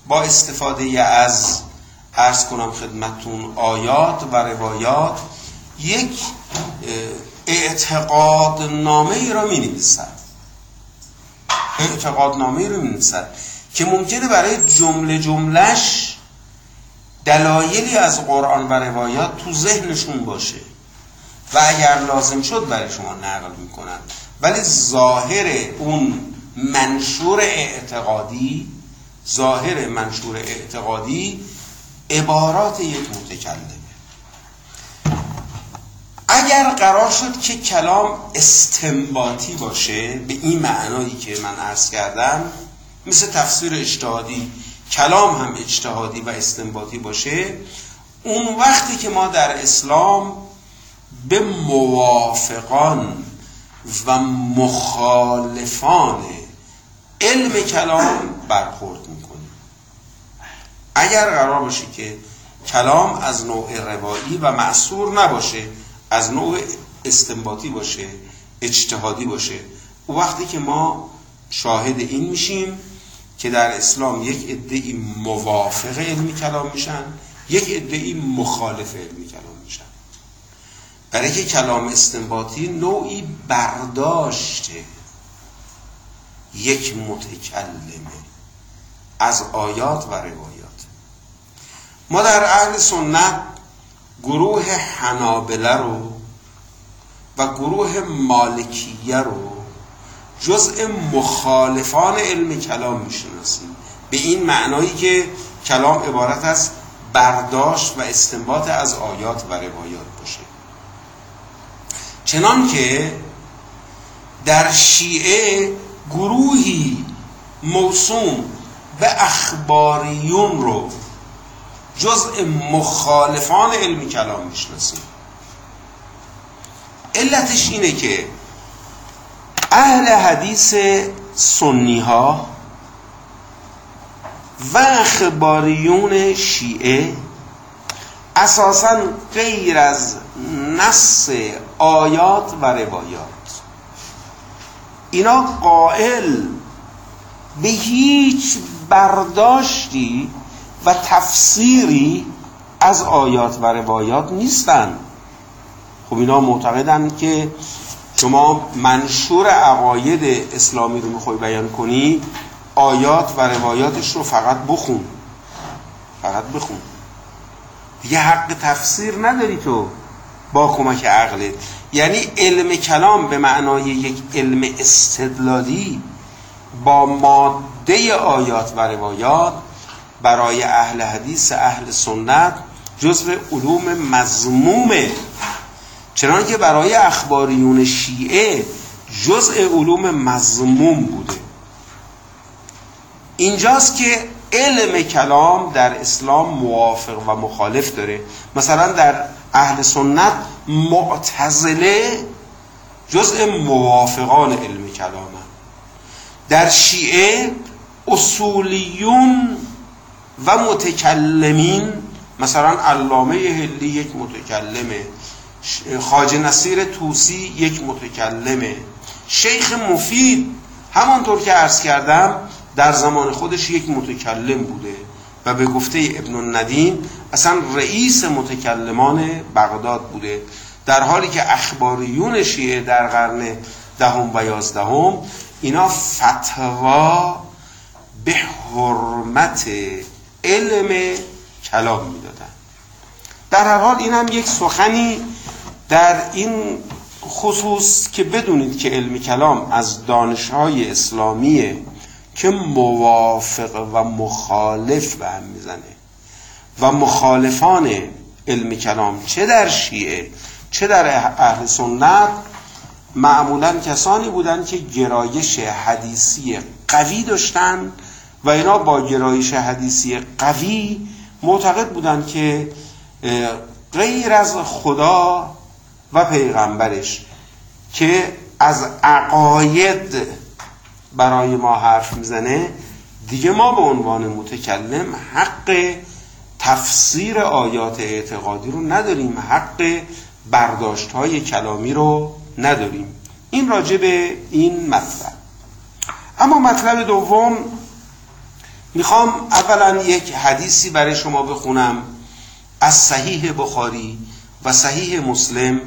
Speaker 1: با استفاده از ارز کنم خدمتون آیات و روایات یک اعتقاد نامه ای را می نویسد اعتقاد نامه ای را می نویسد که ممکنه برای جمله جملش دلایلی از قرآن و روایات تو ذهنشون باشه و اگر لازم شد برای شما نقل می‌کنن ولی ظاهر اون منشور اعتقادی ظاهر منشور اعتقادی عبارات یک متکلمه اگر قرار شد که کلام استنباطی باشه به این معنایی که من عرض کردم مثل تفسیر اجتهادی کلام هم اجتهادی و استنباطی باشه اون وقتی که ما در اسلام به موافقان و مخالفان علم کلام برخورد می‌کنیم. اگر قرار باشه که کلام از نوع روایی و معصور نباشه از نوع استنباطی باشه اجتهادی باشه. او وقتی که ما شاهد این میشیم که در اسلام یک عده موافق علمی کلام میشن یک عده مخالف علمی کلام میشن. برای که کلام استنباطی نوعی برداشته یک متکلمه از آیات و روایات. ما در اهل سنت گروه حنابله رو و گروه مالکیه رو جزء مخالفان علم کلام می‌شناسیم. به این معنایی که کلام عبارت از برداشت و استنباط از آیات و روایات باشه. چنان که در شیعه گروهی موسوم به اخباریون رو جزء مخالفان علمی کلام می‌شناسیم. علتش اینه که اهل حدیث سنی ها و اخباریون شیعه اساسا غیر از نص آیات و روایات. اینا قائل به هیچ برداشتی و تفسیری از آیات و روایات نیستن. خب اینا معتقدن که شما منشور عقاید اسلامی رو می‌خوای بیان کنی آیات و روایاتش رو فقط بخون. فقط بخون. دیگه حق تفسیر نداری تو با کمک عقلت. یعنی علم کلام به معنای یک علم استدلالی با ماده آیات و روایات برای اهل حدیث اهل سنت جزو علوم مضمومه چنانکه که برای اخباریون شیعه جزء علوم مضموم بوده. اینجاست که علم کلام در اسلام موافق و مخالف داره. مثلا در اهل سنت معتزله جزء موافقان علم کلام در شیعه اصولیون و متکلمین مثلا علامه هلی یک متکلمه خاج نصیر توسی یک متکلمه. شیخ مفید همانطور که عرض کردم در زمان خودش یک متکلم بوده و به گفته ابن الندیم اصلا رئیس متکلمان بغداد بوده. در حالی که اخباریون شیعه در قرن دهم و یازدهم اینا فتوا به حرمت علم کلام می‌دادن. در هر حال این هم یک سخنی در این خصوص که بدونید که علم کلام از دانشهای اسلامیه که موافق و مخالف به هم می‌زنه. و مخالفان علم کلام چه در شیعه چه در اهل سنت معمولا کسانی بودند که گرایش حدیثی قوی داشتن و اینا با گرایش حدیثی قوی معتقد بودند که غیر از خدا و پیغمبرش که از عقاید برای ما حرف می‌زنه دیگه ما به عنوان متکلم حق تفسیر آیات اعتقادی رو نداریم حق برداشت های کلامی رو نداریم. این راجع به این مطلب. اما مطلب دوم می‌خوام اولا یک حدیثی برای شما بخونم از صحیح بخاری و صحیح مسلم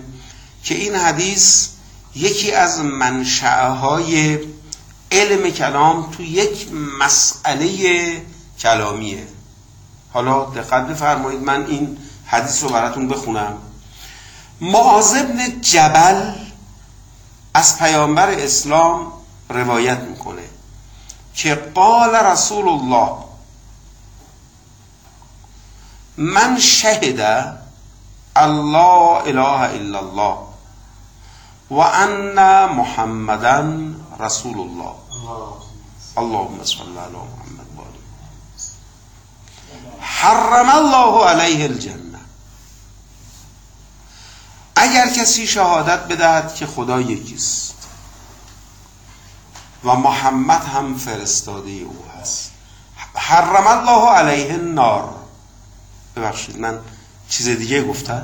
Speaker 1: که این حدیث یکی از منشعه های علم کلام تو یک مسئله کلامیه. حالا دقت بفرمایید من این حدیث رو براتون بخونم. معاذ ابن جبل از پیامبر اسلام روایت می‌کنه. که قال رسول الله من شهد الله اله الا الله و ان محمدا رسول الله اللهم صل علی محمد و حرم الله علیه الجنه اگر کسی شهادت بدهد که خدا یکیست و محمد هم فرستاده او هست. حرم الله علیه النار. ببخشید من چیز دیگه گفتم؟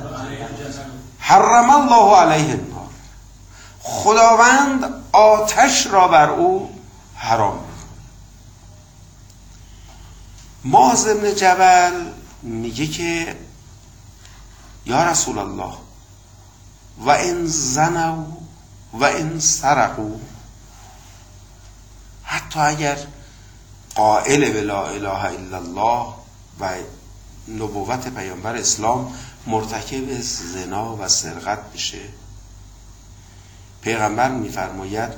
Speaker 1: حرم الله علیه النار. خداوند آتش را بر او حرام معاذ ابن جبل میگه که یا رسول الله و این زنو و این سرقو حتی اگر قائل به لا اله الا الله و نبوت پیامبر اسلام مرتکب زنا و سرقت بشه. پیغمبر میفرماید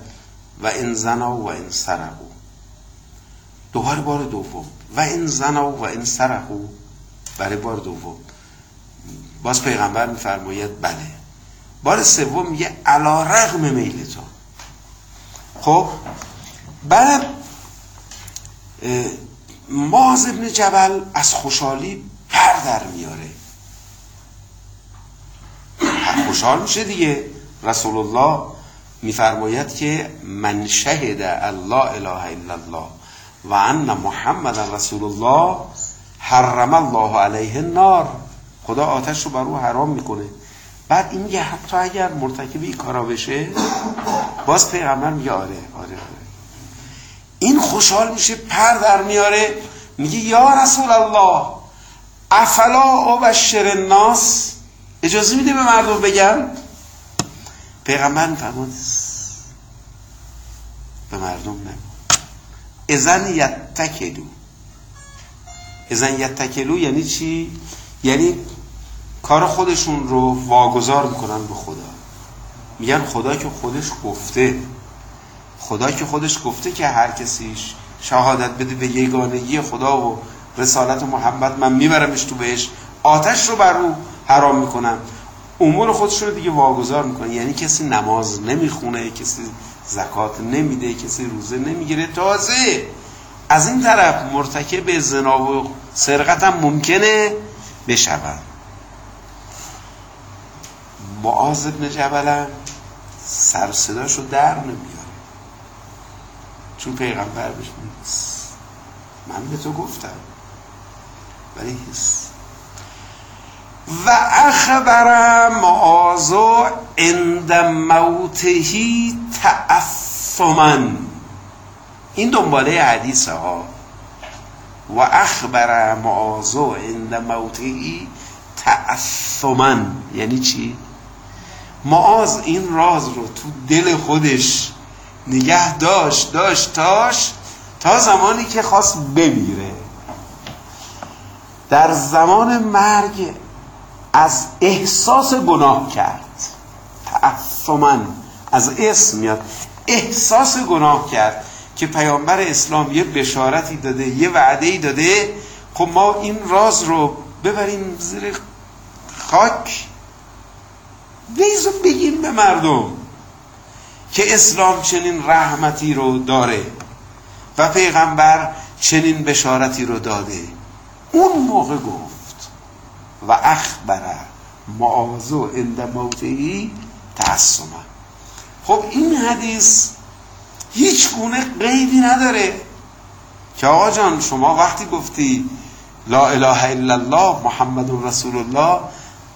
Speaker 1: و این زنا و این سرقو دوباره بار دوم. و این زنا و این سرقو برای بار دوم. باز پیغمبر میفرماید بله. بار سوم میگه علا رغم میل تو. خب؟ بعد ماز ابن جبل از خوشحالی پر در میاره. خوشحال میشه دیگه. رسول الله میفرماید که من شهد الله اله الا الله و ان محمد رسول الله حرم الله علیه النار. خدا آتش رو بر او حرام می‌کنه. بعد این میگه حتی اگر مرتکب این کارا بشه باز پیغمبر میگه آره آره آره. این خوشحال میشه پر در میاره میگه یا رسول الله افلا ابشر الناس؟ اجازه میده به مردم بگم؟ پیغمبر میفرماد به مردم نه ازن یتکلو. ازن یتکلو یعنی چی؟ یعنی کار خودشون رو واگذار می‌کنن به خدا. میگن خدا که خودش گفته. خدا که خودش گفته که هر کسیش شهادت بده به یگانگی خدا و رسالت محمد من میبرمش تو بهش. آتش رو بر او حرام می‌کنم. امور خودش رو دیگه واگذار می‌کنه. یعنی کسی نماز نمی‌خونه کسی زکات نمیده کسی روزه نمی‌گیره. تازه از این طرف مرتکب زنا و سرقت هم ممکنه بشون معاذ ابن جبلم سر صداشو در نمیاره. چون پیغمبر بهش من به تو گفتم. ولی هست و اخبر معاذ عند موتهی تعفمن این دنباله حدیث ها و اخبر معاذ عند موتهی تعفمن یعنی چی؟ معاذ این راز رو تو دل خودش نگه داشت داشت تاش تا زمانی که خواست بمیره. در زمان مرگ از احساس گناه کرد. تعفمن از اسم میاد. احساس گناه کرد که پیامبر اسلام یه بشارتی داده یه وعده ای داده. خب ما این راز رو ببریم زیر خاک. بیزو بگیم به مردم. که اسلام چنین رحمتی رو داره و پیغمبر چنین بشارتی رو داده. اون موقع گفت و اخبره معاذو عند موتهی تعصمه خب این حدیث هیچ گونه قیدی نداره. که آقا جان شما وقتی گفتی لا اله الا الله محمد رسول الله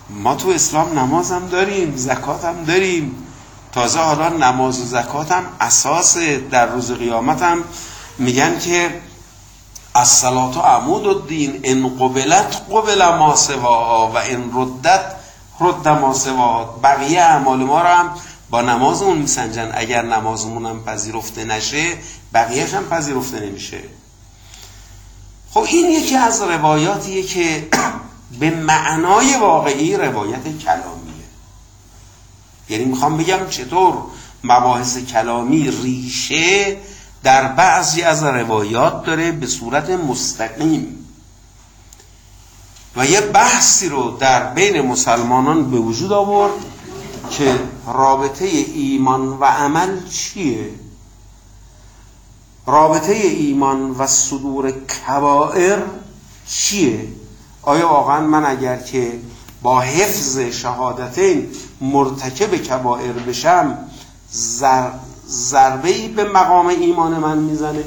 Speaker 1: ما تو اسلام نماز هم داریم زکات هم داریم. تازه حالا نماز و زکات هم اساس در روز قیامت هم میگن که از صلات و عمود و دین ان قبلت قبل ما سواها و ان ردت رد ما سواها. بقیه اعمال ما رو هم با نمازمون میسنجن. اگر نمازمون هم پذیرفته نشه بقیهش هم پذیرفته نمیشه. خب این یکی از روایاتیه که به معنای واقعی روایت کلامیه یعنی می‌خوام بگم چطور مباحث کلامی ریشه در بعضی از روایات داره به صورت مستقیم. و یه بحثی رو در بین مسلمانان به وجود آورد که رابطه ایمان و عمل چیه؟ رابطه ایمان و صدور کبائر چیه؟ آیا واقعا من اگر که با حفظ شهادتین مرتکب کبائر بشم ضربه به مقام ایمان من می‌زنه.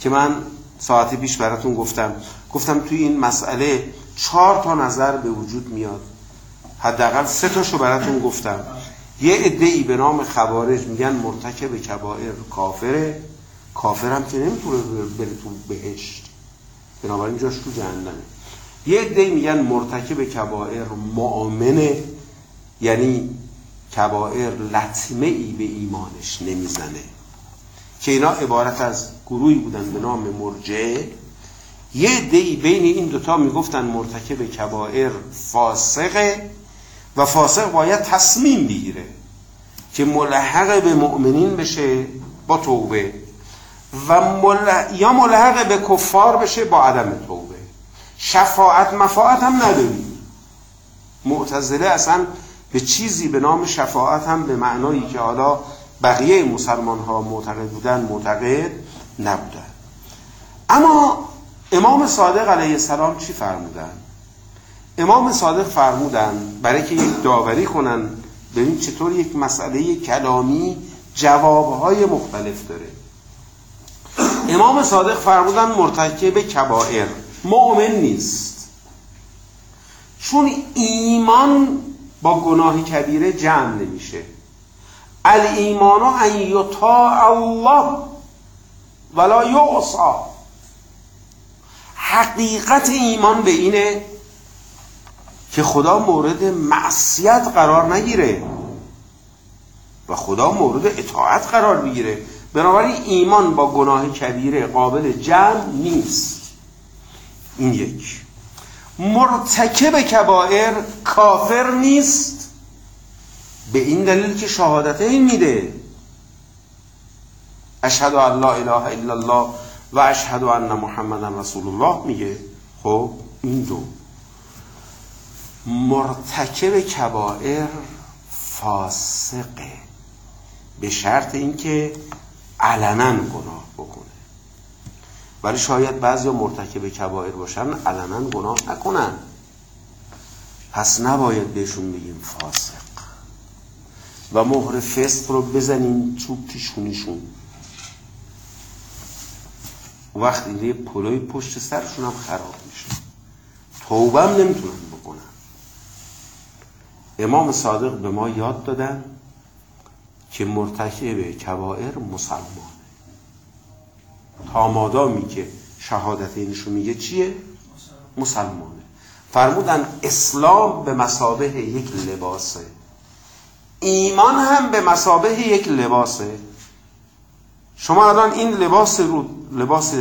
Speaker 1: که من ساعتی پیش براتون گفتم. گفتم توی این مسئله چهار تا نظر به وجود میاد. حداقل سه تاشو براتون گفتم. یه ای به نام خوارج میگن مرتکب کبائر. کافره. کافرم که نمی‌تونه بره تو بهشت. بنابراین جاش تو جهنمه. یه عده میگن مرتکب کبائر مؤمنه یعنی کبائر لطمه ای به ایمانش نمی‌زنه. که اینا عبارت از گروهی بودن به نام مرجعه یه عده بین این دوتا می‌گفتن مرتکب کبائر فاسقه و فاسق باید تصمیم بگیره که ملحق به مؤمنین بشه با توبه و یا ملحق به کفار بشه با عدم توبه. شفاعت مفاعت هم نداریم معتزله اصلا به چیزی به نام شفاعت هم به معنایی که حالا بقیه مسلمان ها معتقد بودن معتقد نبودن. اما امام صادق علیه السلام چی فرمودن؟ امام صادق فرمودن برای که یک داوری کنن ببین چطور یک مسئله کلامی جوابهای مختلف داره. امام صادق فرمودن مرتکب کبائر. مؤمن نیست. چون ایمان با گناه کبیره جمع نمیشه. الایمان ان یطاع الله ولا یعصا. حقیقت ایمان به اینه که خدا مورد معصیت قرار نگیره و خدا مورد اطاعت قرار بگیره بنابراین ایمان با گناه کبیره قابل جمع نیست. این یک. مرتکب کبائر کافر نیست. به این دلیل که شهادت این میده. اشهد ان لا اله الا الله و اشهد ان محمد رسول الله میگه. خب این دو. مرتکب کبائر فاسقه. به شرط اینکه علنا گناه بکنه. ولی شاید بعضی مرتکب کبائر باشن علنا گناه نکنن. پس نباید بهشون بگیم فاسق. و مهر فسق رو بزنیم تو پیشونیشون وقتی یه پلوی پشت سرشون هم خراب میشه. توبه هم نمی‌تونن بکنن. امام صادق به ما یاد دادن که مرتکب کبائر مسلمان. تا مادامی که شهادت اینشو میگه چیه؟ مسلمانه. فرمودن اسلام به مسابه یک لباسه. ایمان هم به مسابه یک لباسه. شما الان این لباس رو لباس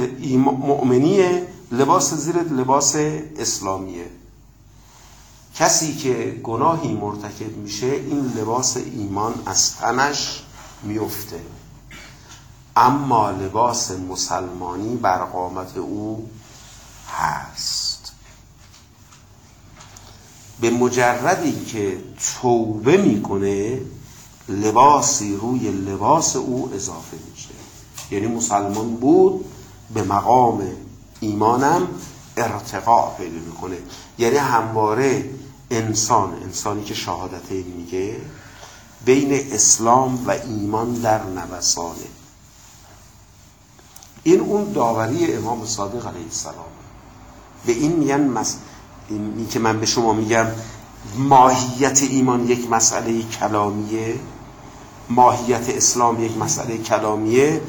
Speaker 1: مؤمنیه لباس زیر لباس اسلامیه. کسی که گناهی مرتکب میشه این لباس ایمان از تنش میفته. اما لباس مسلمانی بر قامت او هست. به مجردی که توبه می‌کنه لباسی روی لباس او اضافه میشه. یعنی مسلمان بود به مقام ایمانم ارتقا پیدا می‌کنه. یعنی همواره انسان انسانی که شهادت میگه بین اسلام و ایمان در نوسانه. این اون داوری امام صادق علیه السلام. به این میگن مس... این که من به شما میگم ماهیت ایمان یک مسئله کلامیه. ماهیت اسلام یک مسئله کلامیه.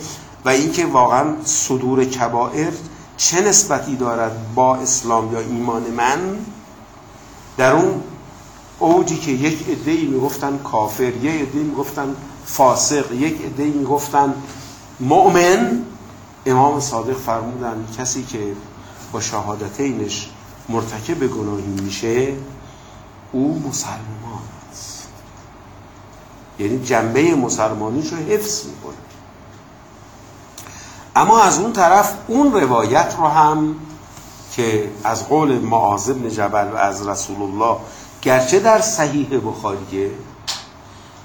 Speaker 1: و اینکه واقعا صدور کبائر چه نسبتی دارد با اسلام یا ایمان من؟ در اون اوجی که یک عده‌ای می‌گفتن کافر یک عده‌ای می‌گفتن فاسق یک عده‌ای می‌گفتن مؤمن امام صادق فرمودن کسی که با شهادتینش مرتکب گناهی میشه او مسلمان است. یعنی جنبه مسلمانیش رو حفظ می‌کنه. اما از اون طرف اون روایت رو هم که از قول معاذ بن جبل و از رسول الله گرچه در صحیح بخاریه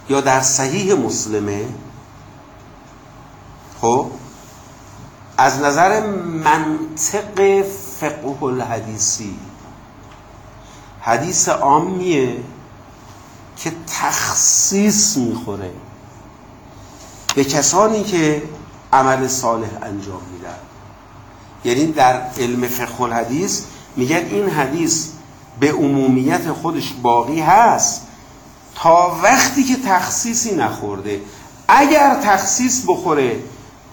Speaker 1: یا در صحیح مسلمه خب از نظر منطق فقه الحدیثی حدیث عامیه که تخصیص می‌خوره به کسانی که عمل صالح انجام میدن. یعنی در علم فقه الحدیث میگن این حدیث به عمومیت خودش باقی هست تا وقتی که تخصیصی نخورده. اگر تخصیص بخوره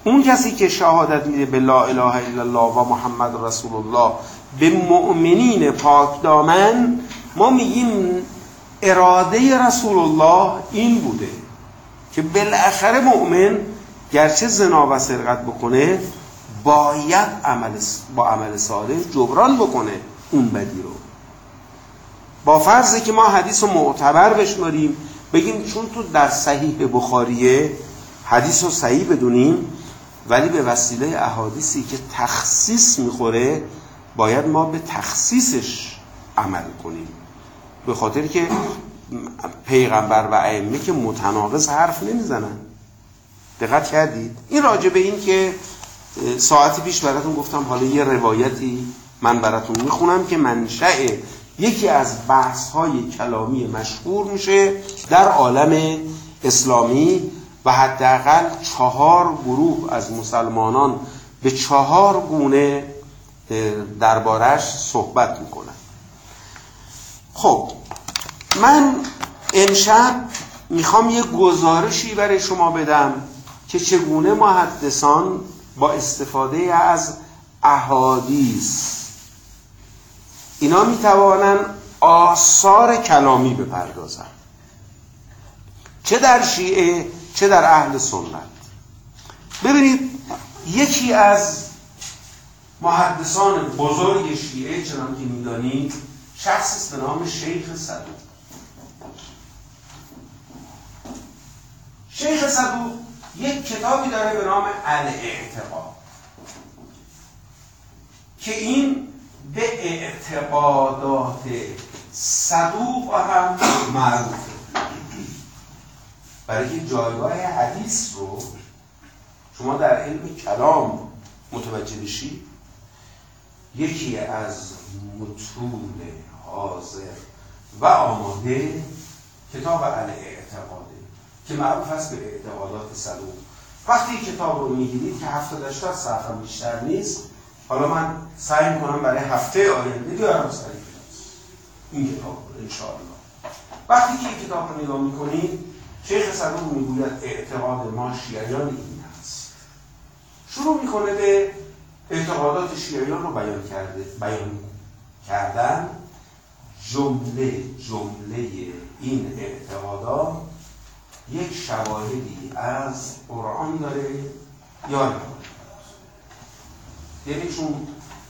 Speaker 1: اون کسی که شهادت میده به لا اله الا الله و محمد رسول الله به مؤمنین پاک دامن ما میگیم اراده رسول الله این بوده که بالاخره مؤمن گرچه زنا و سرقت بکنه باید عمل با عمل صالح جبران بکنه اون بدی رو. با فرضی که ما حدیث رو معتبر بشماریم بگیم چون تو در صحیح بخاریه حدیث رو صحیح بدونیم ولی به وسیله احادیثی که تخصیص می‌خوره باید ما به تخصیصش عمل کنیم. به خاطر که پیغمبر و ائمه که متناقض حرف نمی‌زنن. دقت کردید؟ این راجع به این که ساعتی پیش براتون گفتم حالا یه روایتی من براتون می‌خونم که منشأ یکی از بحث های کلامی مشهور میشه در عالم اسلامی. و حداقل چهار گروه از مسلمانان به چهار گونه دربارش صحبت می‌کنن. خب من امشب می‌خوام یه گزارشی برای شما بدم که چگونه محدثان با استفاده از احادیث اینا می‌توانن آثار کلامی بپردازن. چه در شیعه؟ چه در اهل سنت. ببینید یکی از محدثان بزرگ شیعه چنان که می‌دانید شخص است به نام شیخ صدوق. شیخ صدوق یک کتابی داره به نام الاعتقاد که این به اعتقادات صدوق هم معروفه. برای که جایگاه حدیث رو شما در علم کلام متوجه بشید یکی از متون حاضر و آماده کتاب الاعتقاده که معروف است به اعتقادات صدوق. وقتی کتاب رو می‌گیرید که 70 80 صفحه بیشتر نیست. حالا من سعی می‌کنم برای هفته آینده بیارم کلاس این کتاب رو انشاءالله. وقتی که این کتاب رو نگاه می‌کنید شیخ صدوق می‌گوید اعتقاد ما شیعیان این است. شروع می‌کنه به اعتقادات شیعیان رو بیان کرده بیان کردن. جمله جمله این اعتقادات یک شواهدی از قرآن داره یا یعنی چون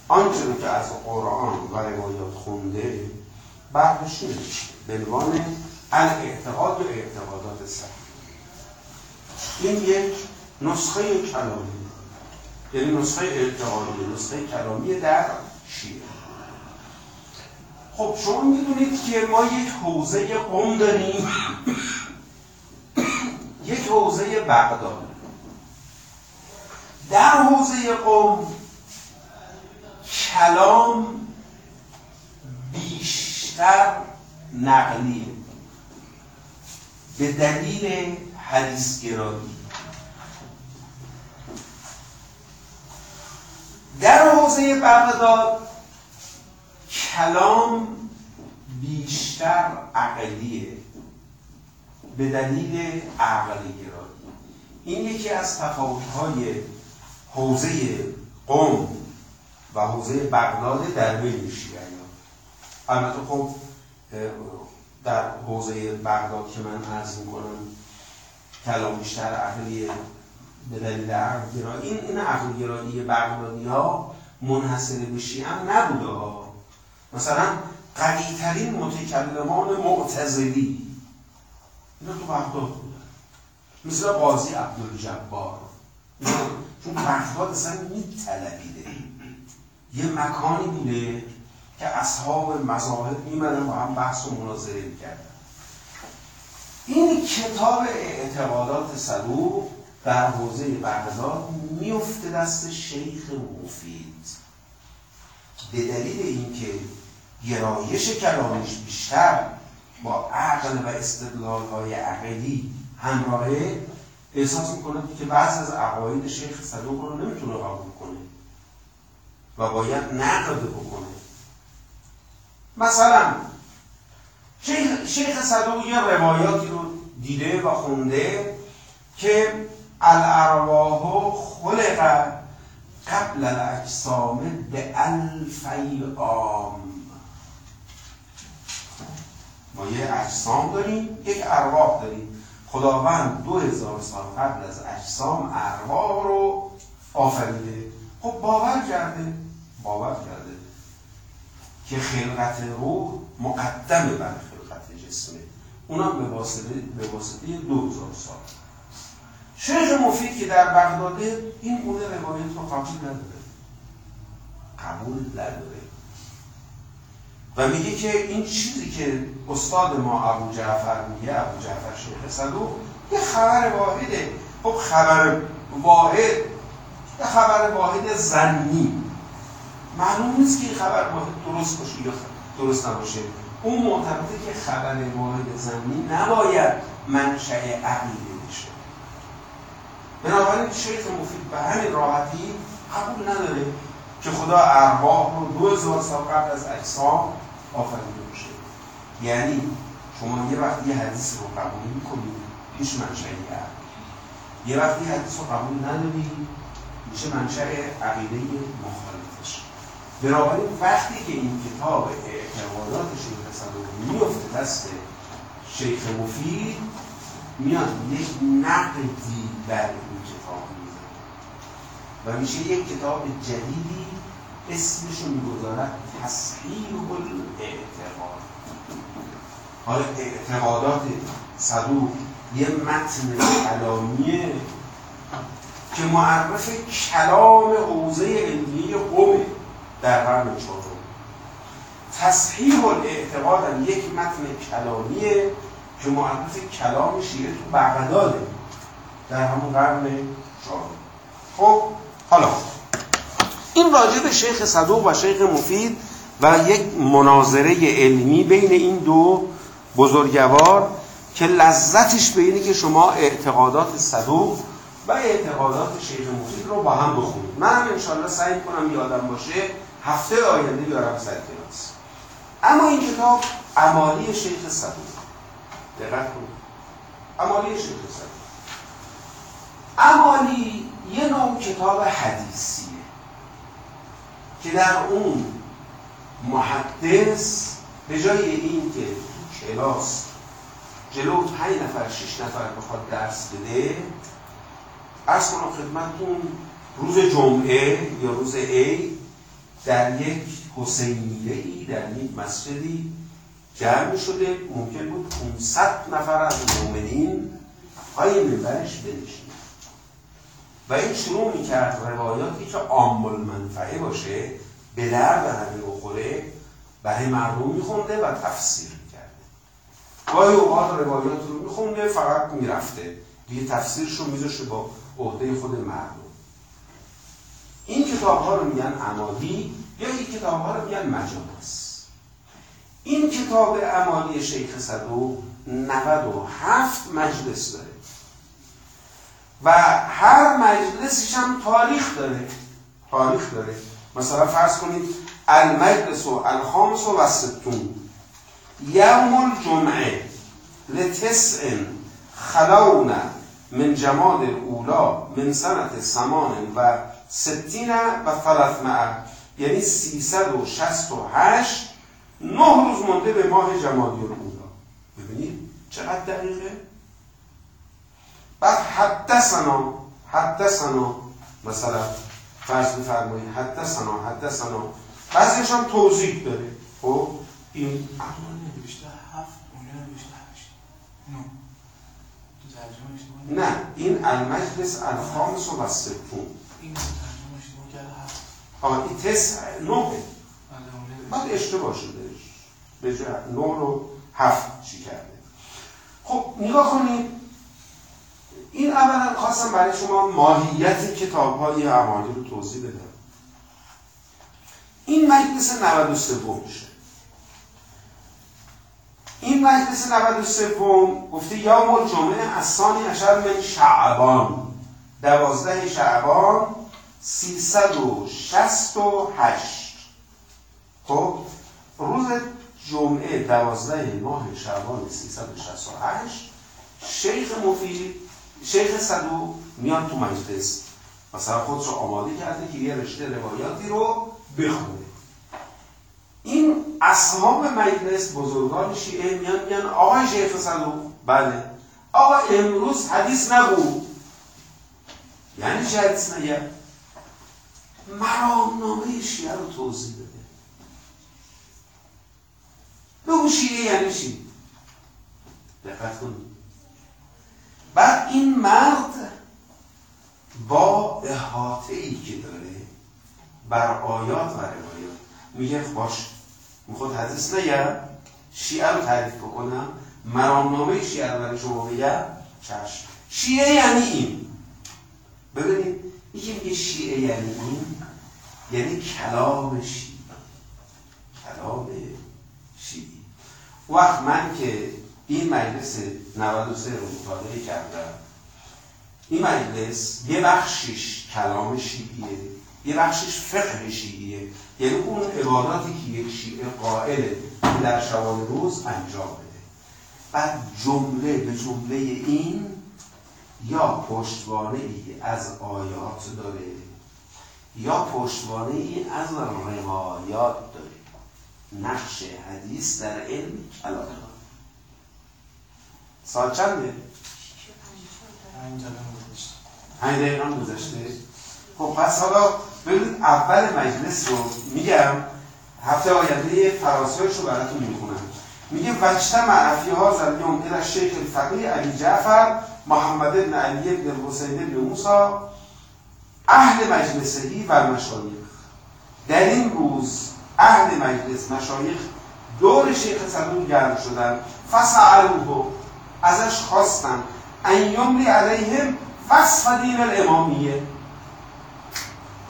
Speaker 1: آنچه رو که از قرآن و روایات خونده بعدش به عنوان اعتقاد و اعتقادات صحیح این یک نسخه کلامی. یعنی نسخه اعتقادی نسخه کلامی در شیعه. خب شما می‌دونید که ما یک حوزه قوم داریم. یک حوزه بغداد. در حوزه قوم کلام بیشتر نقلیه. به دلیل حدیثگرایی در حوزه بغداد کلام بیشتر عقلیه به دلیل عقلی گرایی. این یکی از تفاوت‌های حوزه قوم و حوزه بغداد در بین شیعه البته خب در حوزه بغداد که من عرض می‌کنم کلام بیشتر عقلی به دلیل عقل این این عقل گرایی بغدادی ها منحصر به شیعه نبوده ها. مثلا قوی ترین متکلمان معتزلی اینا تو بغداد بودن. مثل قاضی عبدالجبار. چون بغداد اصلا میطلبیده یه مکانی بوده که اصحاب مذاهب میمدن با هم بحث و مناظره می‌کردن. این کتاب اعتقادات صدوق در حوزه بغداد میفته دست شیخ مفید. به دلیل اینکه گرایش کلامیش بیشتر با عقل و استدلال های عقلی همراهه احساس می‌کنه که بعض از عقاید شیخ صدوق رو نمی‌تونه قبول کنه و باید نقد بکنه. مثلا شیخ, شیخ یه روایاتی رو دیده و خونده که الارواح خلق قبل الاجسام به الفی آم ما یه اجسام داریم یک ارواح داریم. خداوند دو هزار سال قبل از اجسام ارواح رو آفریده. خب باور کرده؟ باور کرده. که خلقت روح مقدم بر خلقت جسمه. اونم به واسطه به واسطه دو هزار سال. شیخ مفید که در بغداده این گونه روایت رو قبول نداره. قبول نداره. و میگه که این چیزی که استاد ما ابو جعفر میگه ابو جعفر شیخ صدوق یه خبر واحده. خب خبر واحد یه خبر واحد زنی. معلوم نیست که خبر واحد درست باشه یا درست نباشه. اون معتقده که خبر واحد زنی نباید منشأ عقیده بشه. بنابراین شیخ مفید به همین راحتی قبول نداره که خدا ارواح رو دو هزار سال قبل از اجسام آفریده باشه یعنی شما یه وقتی یه حدیث رو قبول می‌کنید میشه منشأ یه وقتی حدیث رو قبول ندارید میشه منشأ عقیده مخالفش. بنابراین وقتی که این کتاب اعتقادات شیخ صدوق میفته دست شیخ مفید میاد یک نقدی بر این کتاب می‌زنه و میشه یک کتاب جدیدی اسمشو می‌گذارد تصحیح الاعتقاد حالا اعتقادات صدوق یه متن کلامیه که معرف کلام حوزه علمیه قومه. در قرن چهارم. تصحیح الاعتقاد هم یک متن کلامیه که معرف کلام شیعه تو بغداده در همون قرن چهارم. خب حالا این راجع به شیخ صدوق و شیخ مفید و یک مناظره علمی بین این دو بزرگوار که لذتش به اینه که شما اعتقادات صدوق و اعتقادات شیخ مفید رو با هم بخونید. من هم انشالله سعی کنم یادم باشه هفته آینده بیارم سر کلاس. اما این کتاب امالی شیخ صدوق. دقت کنید امالی شیخ صدوق. امالی یه نوع کتاب حدیثیه که در اون محدث به جای این که کلاس جلو پنج نفر شش نفر بخواد درس بده از کنم خدمتتون روز جمعه یا روز عید در یک حسینیه ای در یک مسجدی جمع شده. ممکن بود 500 نفر از مؤمنین های منبرش بنشینه و این شروع می‌کرد روایاتی که عام منفعه باشه به درد همه بخوره برای مردم میخونده و تفسیر می‌کرده. گاهی اوقات روایات رو میخونده فقط می‌رفته. دیگه تفسیرش رو میذاشه با عهده خود مردم. این کتاب ها رو میگن عمالی یا این کتاب ها رو میگن مجالس این کتاب عمالی شیخ صدوق 97 مجلس داره. و هر مجلسش هم تاریخ داره. تاریخ داره. مثلا فرض کنید المجلس و الخامس و ستون یوم الجمعه لتسع خلون من جماد اولا من سنت سمان و ستین و ثلاثمعه یعنی 368 نه روز مونده به ماه جمادی الاولا ببینید چقدر دقیقه؟ بعد حدثنا حدثنا مثلا فرض بفرمایید حدثنا حدثنا. بعضیش هم توضیح داره. خب؟ این
Speaker 2: نوشته هفت نوشته هشت.
Speaker 1: نه. این المجلس الخامس و سپون آه این تس نوه. بعد اشتباه شده. به جای نه رو هفت چی کرده. خب نگاه کنید. این اولا خواستم برای شما ماهیت کتاب های اعمالی رو توضیح بدم. این مجلس 93 میشه. این مجلس 93 گفته یا جمعه از ثانی عشر من شعبان. دوازده شعبان 368 خب روز جمعه دوازده ماه شعبان 368 شیخ مفید شیخ صدو میاد تو مجلس مثلا خودش رو آماده کرده که یه رشته روایاتی رو بخونه. این اصحاب مجلس بزرگان شیعه میان میان آقای شیخ صدو؟ بله. آقا امروز حدیث نگو. یعنی چه حدیث نگه مرامنامه شیعه رو توضیح بده. بگو شیعه یعنی چی؟ دقت کنید. بعد این مرد با احاطه ای که داره بر آیات و روایات میگه باش می‌خواد حدیث نگم شیعه رو تعریف بکنم مرامنامه شیعه رو برای شما بگم. چشم. شیعه یعنی این. شیعه یعنی یعنی کلام شیعه. کلام شیعه. وقت من که این مجلس 93 رو مطالعه کردم این مجلس یه بخشش کلام شیعیه یه بخشش فقه شیعیه یعنی اون عباداتی که یک شیعه قائله در شبان روز انجام بده. بعد جمله به جمله این یا پشتوانه ای از آیات داره یا پشتوانه ای از روایات داره. نقش حدیث در علم کلام سال چنده؟ پنج دقیقه گذشته. خب پس حالا ببینید اول مجلس رو میگم هفته آینده فراسایش رو براتون می‌خونم. میگه وجتمع معرفی ها زلیوم الى شیخ الفقیه علی جعفر محمد ابن علی ابن حسین ابن موسا اهل مجلسهی و مشایخ. در این روز اهل مجلس مشایخ دور شیخ صدوق گرم شدن. فسعلوه ازش خواستن. ان یملی علیهم وصف دین الامامیه.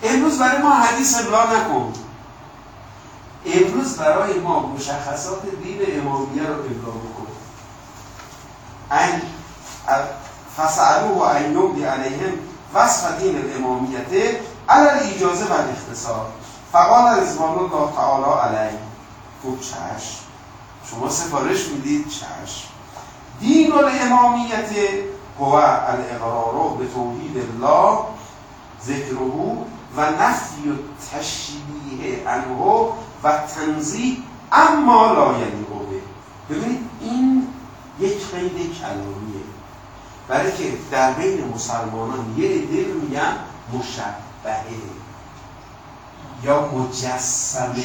Speaker 1: امروز برای ما حدیث ابلا نکن. امروز برای ما مشخصات دین امامیه رو ابلا بکن. این فسعلوه و ان یملی علیهم وصف دین الامامیته علی اجازه و اختصار. فقال رضوان الله تعالی علیه. گفت چشم. شما سفارش می‌دید چشم. دین الامامیت هو الاقرار به توحید الله ذکره و نفی و تشبیه عنه و تنزیه. اما لا به ببینید این یک قید کلامیه. برای که در بین مسلمانان یه عده میگن مشبهه یا مجسمه.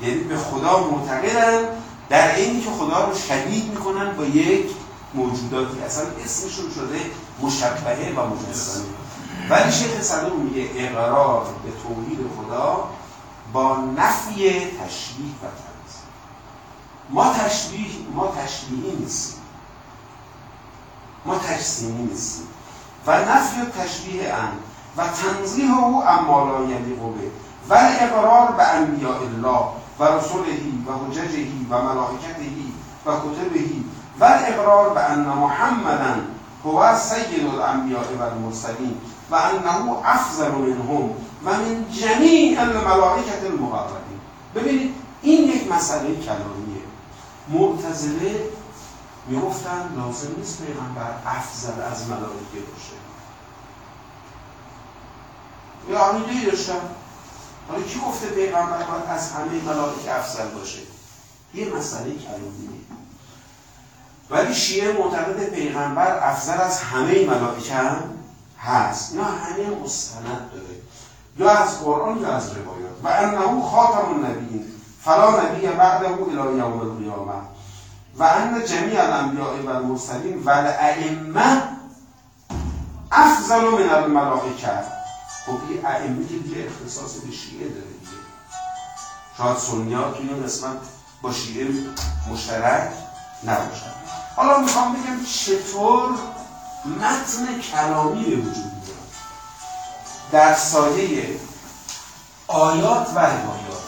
Speaker 1: یعنی به خدا معتقدن در اینی که خدا رو شبیه می‌کنن با یک موجوداتی. اصلا اسمشون شده مشبهه و مجسمه. ولی شیخ صدوق میگه اقرار به توحید خدا با نفی تشبیه و تنز ما تشبیه ما تشبیهی نیستیم. ما تجسیمی نیستیم. و نفی و تشبیه ان و تنزیه او اما لا یلیق به و اقرار به انبیاء الله و رسولهی و حججهی و ملائکتهی و کتبهی و اقرار به ان محمدا هو سید الانبیاء و المرسلین و انه افضل منهم و من جمیع الملائکت المقربین. ببینید این یک مسئله کلامیه معتزله می‌گفتن لازم نیست پیغمبر افضل از ملائکه باشه. یه عقیده داشتن حالا کی گفته پیغمبر باید از همه ملائکه افضل باشه؟ یه مسئله کلامیه ولی شیعه معتقد پیغمبر افضل از همه ملائکه هم هست. اینا همه مستند داره. یا از قرآن یا از روایات. و انه خاتم النبیین. فلا نبی بعده الى یوم القیامه و ان جمیع الانبیاء و المرسلین و الائمه افضل من الملائکه. خب این ائمه که دیگه اختصاص به شیعه داره دیگه. شاید سنیات توی این قسمت با شیعه مشترک نباشن. حالا می‌خوام بگم چطور متن کلامی به وجود میاد. در سایه آیات و روایات.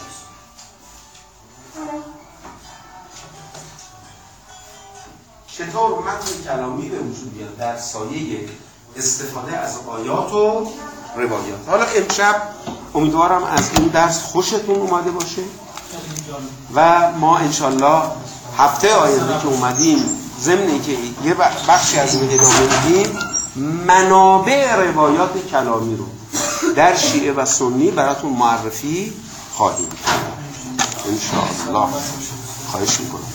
Speaker 1: چطور متن کلامی به وجود میاد در سایه استفاده از آیات و روایات. حالا امشب امیدوارم از این درس خوشتون اومده باشه و ما انشالله هفته آینده که اومدیم ضمن که یه بخشی از این ادامه میدیم منابع روایات کلامی رو در شیعه و سنی براتون معرفی خواهیم کرد. انشاءالله. خواهش می‌کنم.